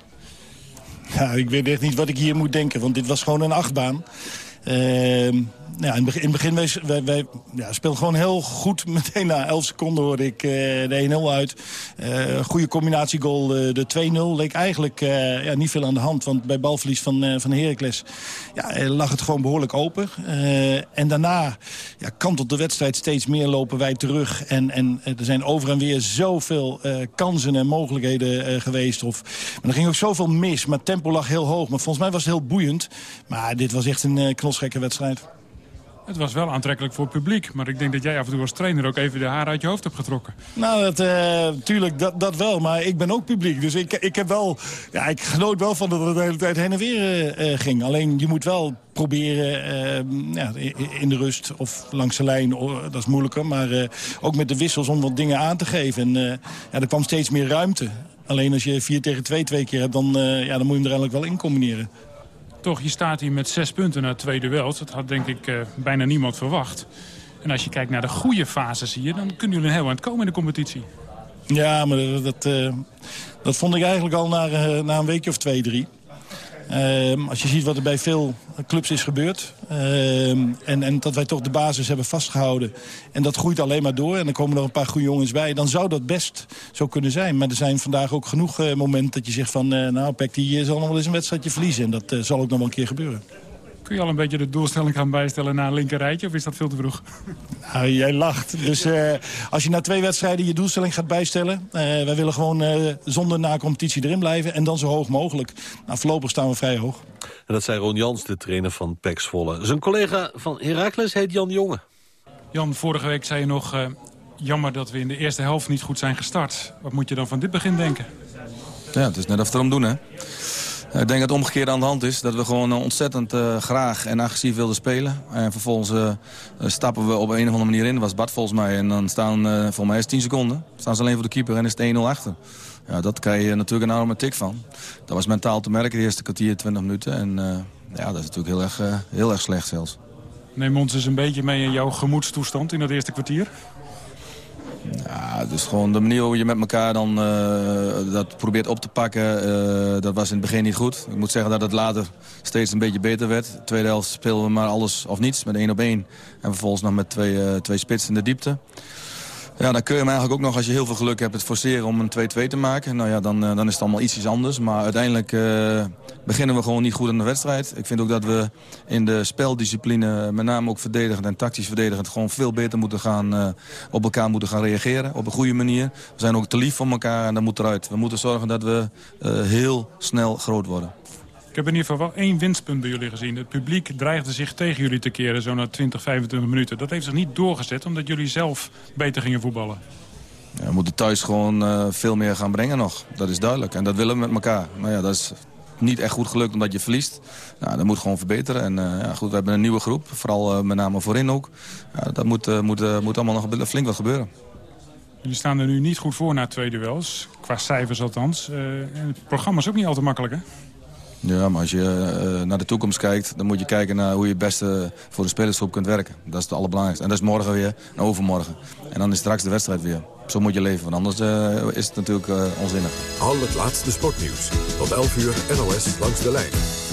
Ja, ik weet echt niet wat ik hier moet denken, want dit was gewoon een achtbaan. Uh, ja, in het begin, wij, wij, ja, gewoon heel goed. Meteen na 11 seconden hoorde ik uh, de 1-0 uit. Uh, goede combinatiegoal, uh, de 2-0. Leek eigenlijk ja, niet veel aan de hand. Want bij balverlies van, van Heracles ja, lag het gewoon behoorlijk open. en daarna ja, kantelt de wedstrijd steeds meer lopen wij terug. En, en er zijn over en weer zoveel kansen en mogelijkheden geweest. Of, maar er ging ook zoveel mis. Maar tempo lag heel hoog. Maar volgens mij was het heel boeiend. Maar dit was echt een knosgekke wedstrijd. Het was wel aantrekkelijk voor het publiek. Maar ik denk dat jij af en toe als trainer ook even de haren uit je hoofd hebt getrokken. Nou, dat, uh, tuurlijk, dat, dat wel. Maar ik ben ook publiek. Dus ik, ik, heb wel, ja, ik genoot wel van dat het de hele tijd heen en weer uh, ging. Alleen je moet wel proberen in de rust of langs de lijn. Dat is moeilijker. Maar ook met de wissels om wat dingen aan te geven. En ja, er kwam steeds meer ruimte. Alleen als je 4 tegen 2 twee keer hebt, dan, ja, dan moet je hem er eigenlijk wel in combineren. Toch, je staat hier met zes punten naar twee duels. Dat had denk ik uh, bijna niemand verwacht. En als je kijkt naar de goede fases hier... dan kunnen jullie een heel eind komen in de competitie. Ja, maar dat, dat, dat vond ik eigenlijk al na, uh, na een weekje of twee, drie. Uh, als je ziet wat er bij veel clubs is gebeurd. Uh, en, en dat wij toch de basis hebben vastgehouden. En dat groeit alleen maar door. En er komen nog een paar goede jongens bij. Dan zou dat best zo kunnen zijn. Maar er zijn vandaag ook genoeg uh, momenten dat je zegt van... Uh, nou, Peck, die zal nog wel eens een wedstrijdje verliezen. En dat zal ook nog wel een keer gebeuren. Kun je al een beetje de doelstelling gaan bijstellen naar een linkerrijtje? Of is dat veel te vroeg? Nou, jij lacht. Dus uh, als je na twee wedstrijden je doelstelling gaat bijstellen... Uh, wij willen gewoon uh, zonder na-competitie erin blijven. En dan zo hoog mogelijk. Nou, voorlopig staan we vrij hoog. En dat zei Ron Jans, de trainer van PEC Zwolle. Zijn collega van Heracles heet Jan Jonge. Jan, vorige week zei je nog... jammer dat we in de eerste helft niet goed zijn gestart. Wat moet je dan van dit begin denken? Ja, het is net of we erom doen, hè. Ik denk dat het omgekeerde aan de hand is. Dat we gewoon ontzettend uh, graag en agressief wilden spelen. En vervolgens stappen we op een of andere manier in. Dat was Bart volgens mij. En dan staan, uh, volgens mij is 10 seconden. Staan ze alleen voor de keeper en is het 1-0 achter. Ja, dat krijg je natuurlijk een enorme tik van. Dat was mentaal te merken de eerste kwartier, 20 minuten. En ja, dat is natuurlijk heel erg, heel erg slecht zelfs. Neem ons eens een beetje mee in jouw gemoedstoestand in dat eerste kwartier. Dus gewoon de manier hoe je met elkaar dan uh, dat probeert op te pakken, uh, dat was in het begin niet goed. Ik moet zeggen dat het later steeds een beetje beter werd. De tweede helft speelden we maar alles of niets met één op één. En vervolgens nog met twee, uh, twee spitsen in de diepte. Ja, dan kun je hem eigenlijk ook nog, als je heel veel geluk hebt, het forceren om een 2-2 te maken. Nou ja, dan, dan is het allemaal iets anders. Maar uiteindelijk uh, beginnen we gewoon niet goed aan de wedstrijd. Ik vind ook dat we in de speldiscipline, met name ook verdedigend en tactisch verdedigend, gewoon veel beter moeten gaan, uh, op elkaar moeten gaan reageren. Op een goede manier. We zijn ook te lief voor elkaar en dat moet eruit. We moeten zorgen dat we heel snel groot worden. Ik heb in ieder geval wel één winstpunt bij jullie gezien. Het publiek dreigde zich tegen jullie te keren, zo na 20, 25 minuten. Dat heeft zich niet doorgezet, omdat jullie zelf beter gingen voetballen. Ja, we moeten thuis gewoon uh, veel meer gaan brengen nog. Dat is duidelijk. En dat willen we met elkaar. Maar ja, dat is niet echt goed gelukt omdat je verliest. Nou, dat moet gewoon verbeteren. En uh, ja, goed, we hebben een nieuwe groep. Vooral uh, met name voorin ook. Ja, dat moet, moet, moet allemaal nog flink wat gebeuren. Jullie staan er nu niet goed voor na twee duels. Qua cijfers althans. het programma is ook niet altijd makkelijk, hè? Ja, maar als je uh, naar de toekomst kijkt... dan moet je kijken naar hoe je het beste voor de spelersgroep kunt werken. Dat is het allerbelangrijkste. En dat is morgen weer en overmorgen. En dan is straks de wedstrijd weer. Zo moet je leven, want anders uh, is het natuurlijk uh, onzinnig. Al het laatste sportnieuws. Tot 11 uur NOS langs de lijn.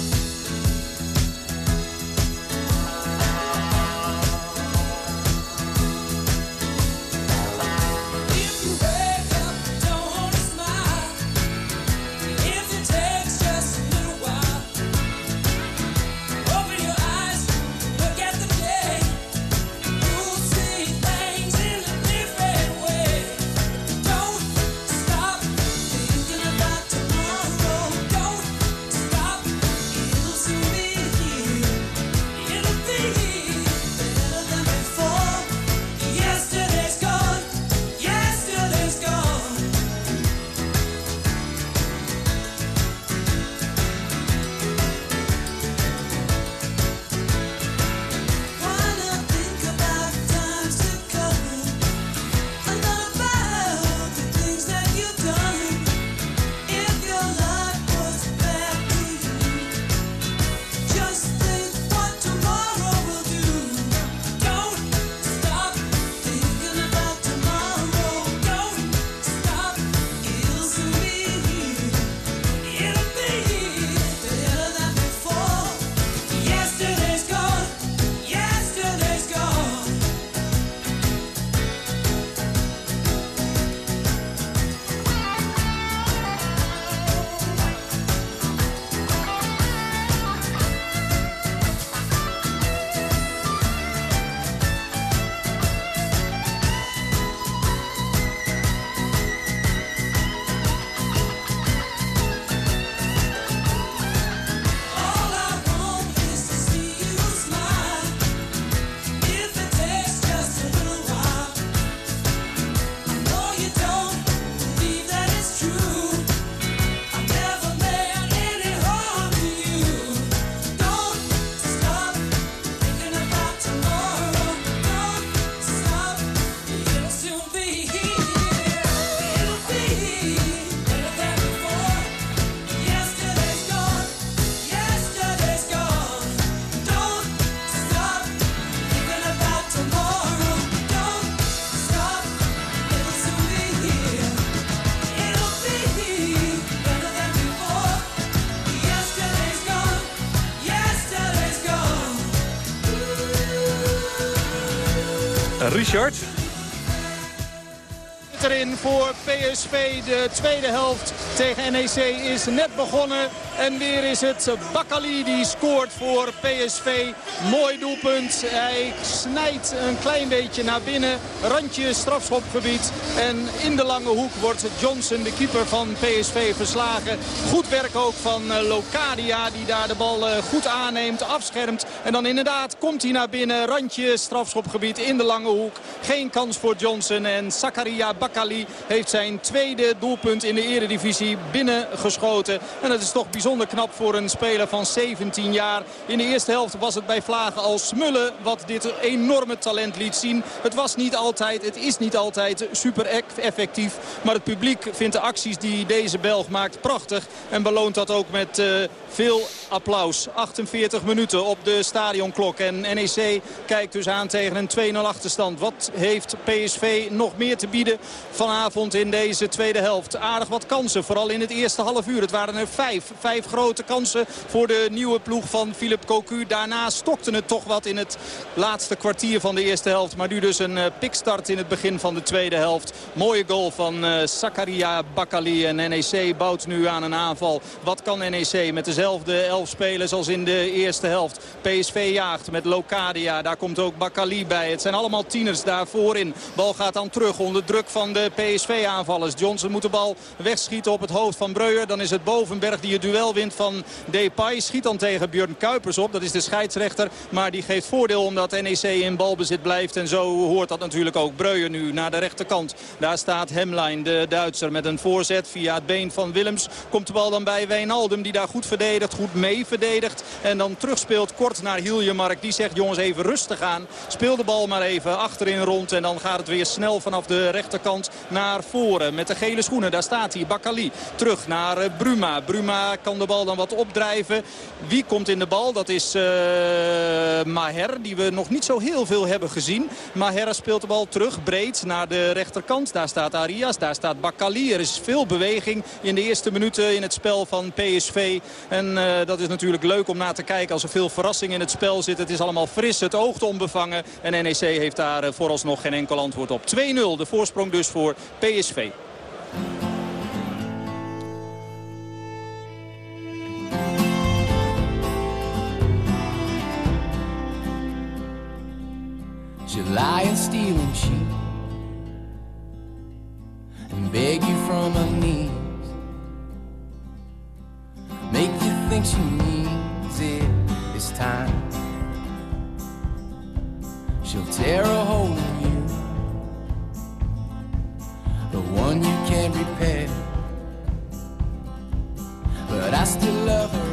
Richard? Erin voor PSV. De tweede helft tegen NEC is net begonnen. En weer is het Bakali die scoort voor PSV. Mooi doelpunt. Hij snijdt een klein beetje naar binnen. Randje strafschopgebied. En in de lange hoek wordt Johnson, de keeper van PSV, verslagen. Goed werk ook van Locadia die daar de bal goed aanneemt, afschermt. En dan inderdaad komt hij naar binnen. Randje strafschopgebied in de lange hoek. Geen kans voor Johnson. En Zakaria Bakali heeft zijn tweede doelpunt in de eredivisie binnengeschoten. En dat is toch bijzonder bijzonder knap voor een speler van 17 jaar. In de eerste helft was het bij Vlagen al smullen wat dit enorme talent liet zien. Het was niet altijd, het is niet altijd super effectief. Maar het publiek vindt de acties die deze Belg maakt prachtig. En beloont dat ook met uh, veel applaus. 48 minuten op de stadionklok. En NEC kijkt dus aan tegen een 2-0 achterstand. Wat heeft PSV nog meer te bieden vanavond in deze tweede helft? Aardig wat kansen, vooral in het eerste half uur. Het waren er vijf. Vijf grote kansen voor de nieuwe ploeg van Philip Cocu. Daarna stokte het toch wat in het laatste kwartier van de eerste helft. Maar nu dus een uh, pikstart in het begin van de tweede helft. Mooie goal van uh, Zakaria Bakali. En NEC bouwt nu aan een aanval. Wat kan NEC met dezelfde elf spelers als in de eerste helft? PSV jaagt met Locadia. Daar komt ook Bakali bij. Het zijn allemaal tieners daar voorin. Bal gaat dan terug onder druk van de PSV-aanvallers. Johnson moet de bal wegschieten op het hoofd van Breuer. Dan is het Bovenberg die het duel wint van Depay. Schiet dan tegen Björn Kuipers op. Dat is de scheidsrechter. Maar die geeft voordeel omdat NEC in balbezit blijft. En zo hoort dat natuurlijk ook. Breuer nu naar de rechterkant. Daar staat Hemline, de Duitser, met een voorzet via het been van Willems. Komt de bal dan bij Wijnaldum die daar goed verdedigt, goed mee verdedigt. En dan terugspeelt kort naar Hiljemark. Die zegt jongens even rustig aan. Speel de bal maar even achterin rond. En dan gaat het weer snel vanaf de rechterkant naar voren. Met de gele schoenen, daar staat hij. Bakali terug naar eh, Bruma. Bruma kan de bal dan wat opdrijven. Wie komt in de bal? Dat is uh, Maher, die we nog niet zo heel veel hebben gezien. Maher speelt de bal terug, breed naar de rechterkant. Daar staat Arias, daar staat Bakali. Er is veel beweging in de eerste minuten in het spel van PSV. En uh, dat is natuurlijk leuk om naar te kijken als er veel verrassing in het spel zit. Het is allemaal fris, het oogt onbevangen. En NEC heeft daar uh, vooralsnog geen enkel antwoord op. 2-0, de voorsprong dus voor PSV. She'll lie and steal And beg you from her knees. Make you think she needs it this time. She'll tear a hole in you. The one you can't repair. But I still love her,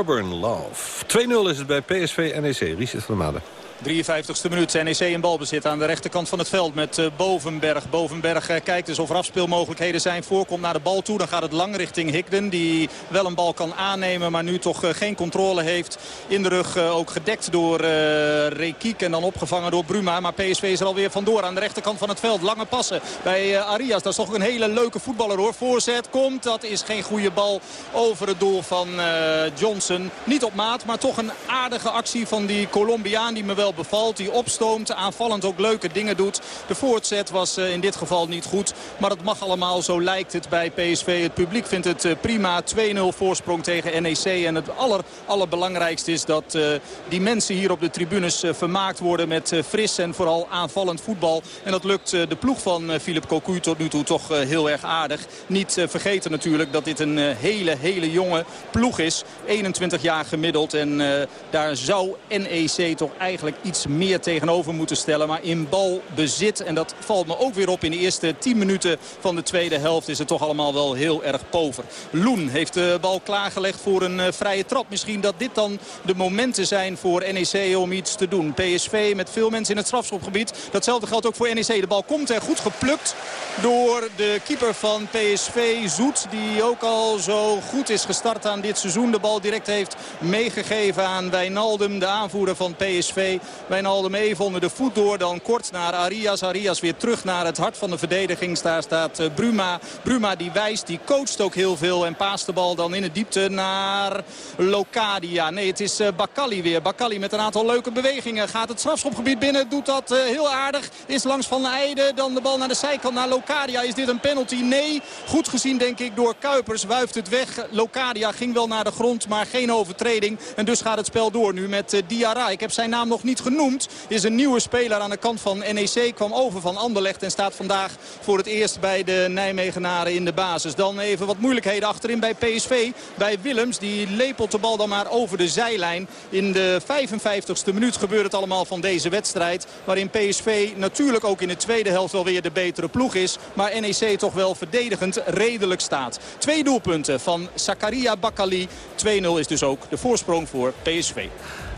Stubborn Love. 2-0 is het bij PSV NEC. Richard van der Maden. 53e minuut. NEC in balbezit aan de rechterkant van het veld met uh, Bovenberg. Bovenberg uh, kijkt dus of er afspeelmogelijkheden zijn. Voorkomt naar de bal toe. Dan gaat het lang richting Higden. Die wel een bal kan aannemen. Maar nu toch uh, geen controle heeft. In de rug ook gedekt door Rekiek. En dan opgevangen door Bruma. Maar PSV is er alweer vandoor aan de rechterkant van het veld. Lange passen bij Arias. Dat is toch een hele leuke voetballer hoor. Voorzet komt. Dat is geen goede bal over het doel van Johnson. Niet op maat. Maar toch een aardige actie van die Colombiaan. Die me wel bevalt. Die opstoomt, aanvallend ook leuke dingen doet. De voortzet was uh, in dit geval niet goed. Maar het mag allemaal, zo lijkt het bij PSV. Het publiek vindt het uh, prima. 2-0 voorsprong tegen NEC. En het aller, allerbelangrijkste is dat uh, die mensen hier op de tribunes vermaakt worden met fris en vooral aanvallend voetbal. En dat lukt de ploeg van Philip Cocu tot nu toe toch heel erg aardig. Niet vergeten natuurlijk dat dit een hele, hele jonge ploeg is. 21 jaar gemiddeld. En daar zou NEC toch eigenlijk iets meer tegenover moeten stellen. Maar in balbezit, en dat valt me ook weer op in de eerste 10 minuten van de tweede helft... is het toch allemaal wel heel erg pover. Loen heeft de bal klaargelegd voor een uh, vrije trap. Misschien dat dit dan de momenten zijn voor NEC om iets te doen. PSV met veel mensen in het strafschopgebied. Datzelfde geldt ook voor NEC. De bal komt er goed geplukt door de keeper van PSV, Zoet. Die ook al zo goed is gestart aan dit seizoen. De bal direct heeft meegegeven aan Wijnaldum, de aanvoerder van PSV. Wijnaldum onder de voet door. Dan kort naar Arias. Arias weer terug naar het hart van de verdediging. Daar staat eh, Bruma. Bruma die wijst, die coacht ook heel veel. En paast de bal dan in het diepte naar Locadia. Nee, het is uh, Bakali weer. Bakali met een aantal leuke bewegingen. Gaat het strafschopgebied binnen. Doet dat uh, heel aardig. Is langs Van Eijden. Dan de bal naar de zijkant naar Locadia. Is dit een penalty? Nee. Goed gezien denk ik door Kuipers. Wuift het weg. Locadia ging wel naar de grond. Maar geen overtreding. En dus gaat het spel door nu met Diarra. Ik heb zijn naam nog niet genoemd. Is een nieuwe speler aan de kant van NEC. Kwam over van Anderlecht en staat vandaag voor het eerst bij de Nijmegenaren in de basis. Dan even wat moeilijkheden achterin bij PSV. Bij Willems. Die lepelt de bal dan maar over de zijlijn. In de 55ste minuut gebeurt het allemaal van deze wedstrijd. Waarin PSV natuurlijk ook in de tweede helft wel weer de betere ploeg is. Maar NEC toch wel verdedigend redelijk staat. Twee doelpunten van Zakaria Bakali. 2-0 is dus ook de voorsprong voor PSV.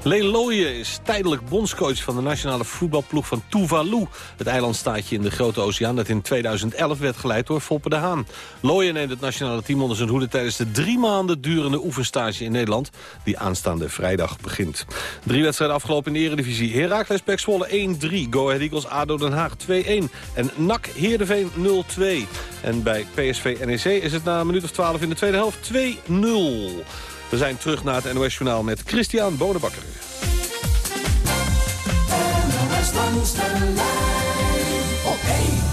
Leen Looyen is tijdelijk bondscoach van de nationale voetbalploeg van Tuvalu. Het eilandstaatje in de Grote Oceaan dat in 2011 werd geleid door Foppe de Haan. Looyen neemt het nationale team onder zijn hoede tijdens de drie maanden durende oefenstage in Nederland. Die aanstaande vrijdag begint. Drie wedstrijden afgelopen in de eredivisie. Heracles Pek Zwolle 1-3. Go Ahead Eagles ADO Den Haag 2-1. En NAC Heerenveen 0-2. En bij PSV NEC is het na een minuut of 12 in de tweede helft 2-0. We zijn terug naar het NOS Journaal met Christian Bonenbakker. NOS langs de lijn op 1.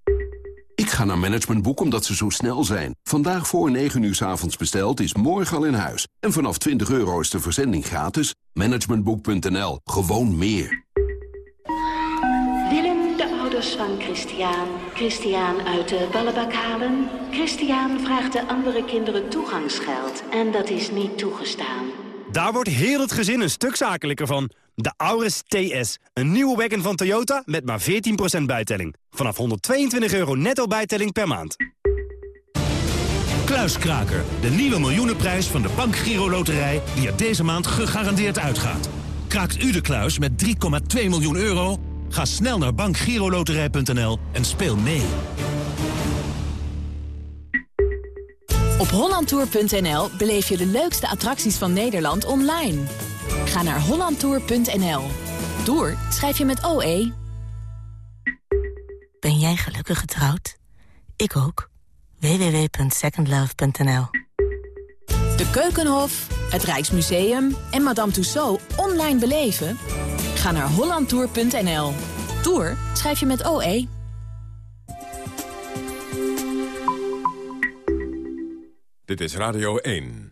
Ik ga naar Managementboek omdat ze zo snel zijn. Vandaag voor 9 uur s avonds besteld is morgen al in huis. En vanaf 20 euro is de verzending gratis. Managementboek.nl. Gewoon meer. Willem, de ouders van Christian. Christian uit de ballenbak halen. Christian vraagt de andere kinderen toegangsgeld. En dat is niet toegestaan. Daar wordt heel het gezin een stuk zakelijker van. De Auris TS. Een nieuwe wagon van Toyota met maar 14% bijtelling. Vanaf 122 euro netto bijtelling per maand. Kluiskraker. De nieuwe miljoenenprijs van de Bank Giro Loterij... die er deze maand gegarandeerd uitgaat. Kraakt u de kluis met 3,2 miljoen euro? Ga snel naar bankgiroloterij.nl en speel mee. Op hollandtour.nl beleef je de leukste attracties van Nederland online. Ga naar hollandtour.nl. Tour schrijf je met OE. Ben jij gelukkig getrouwd? Ik ook. www.secondlove.nl De Keukenhof, het Rijksmuseum en Madame Tussauds online beleven? Ga naar hollandtour.nl. Tour schrijf je met OE. Dit is Radio 1.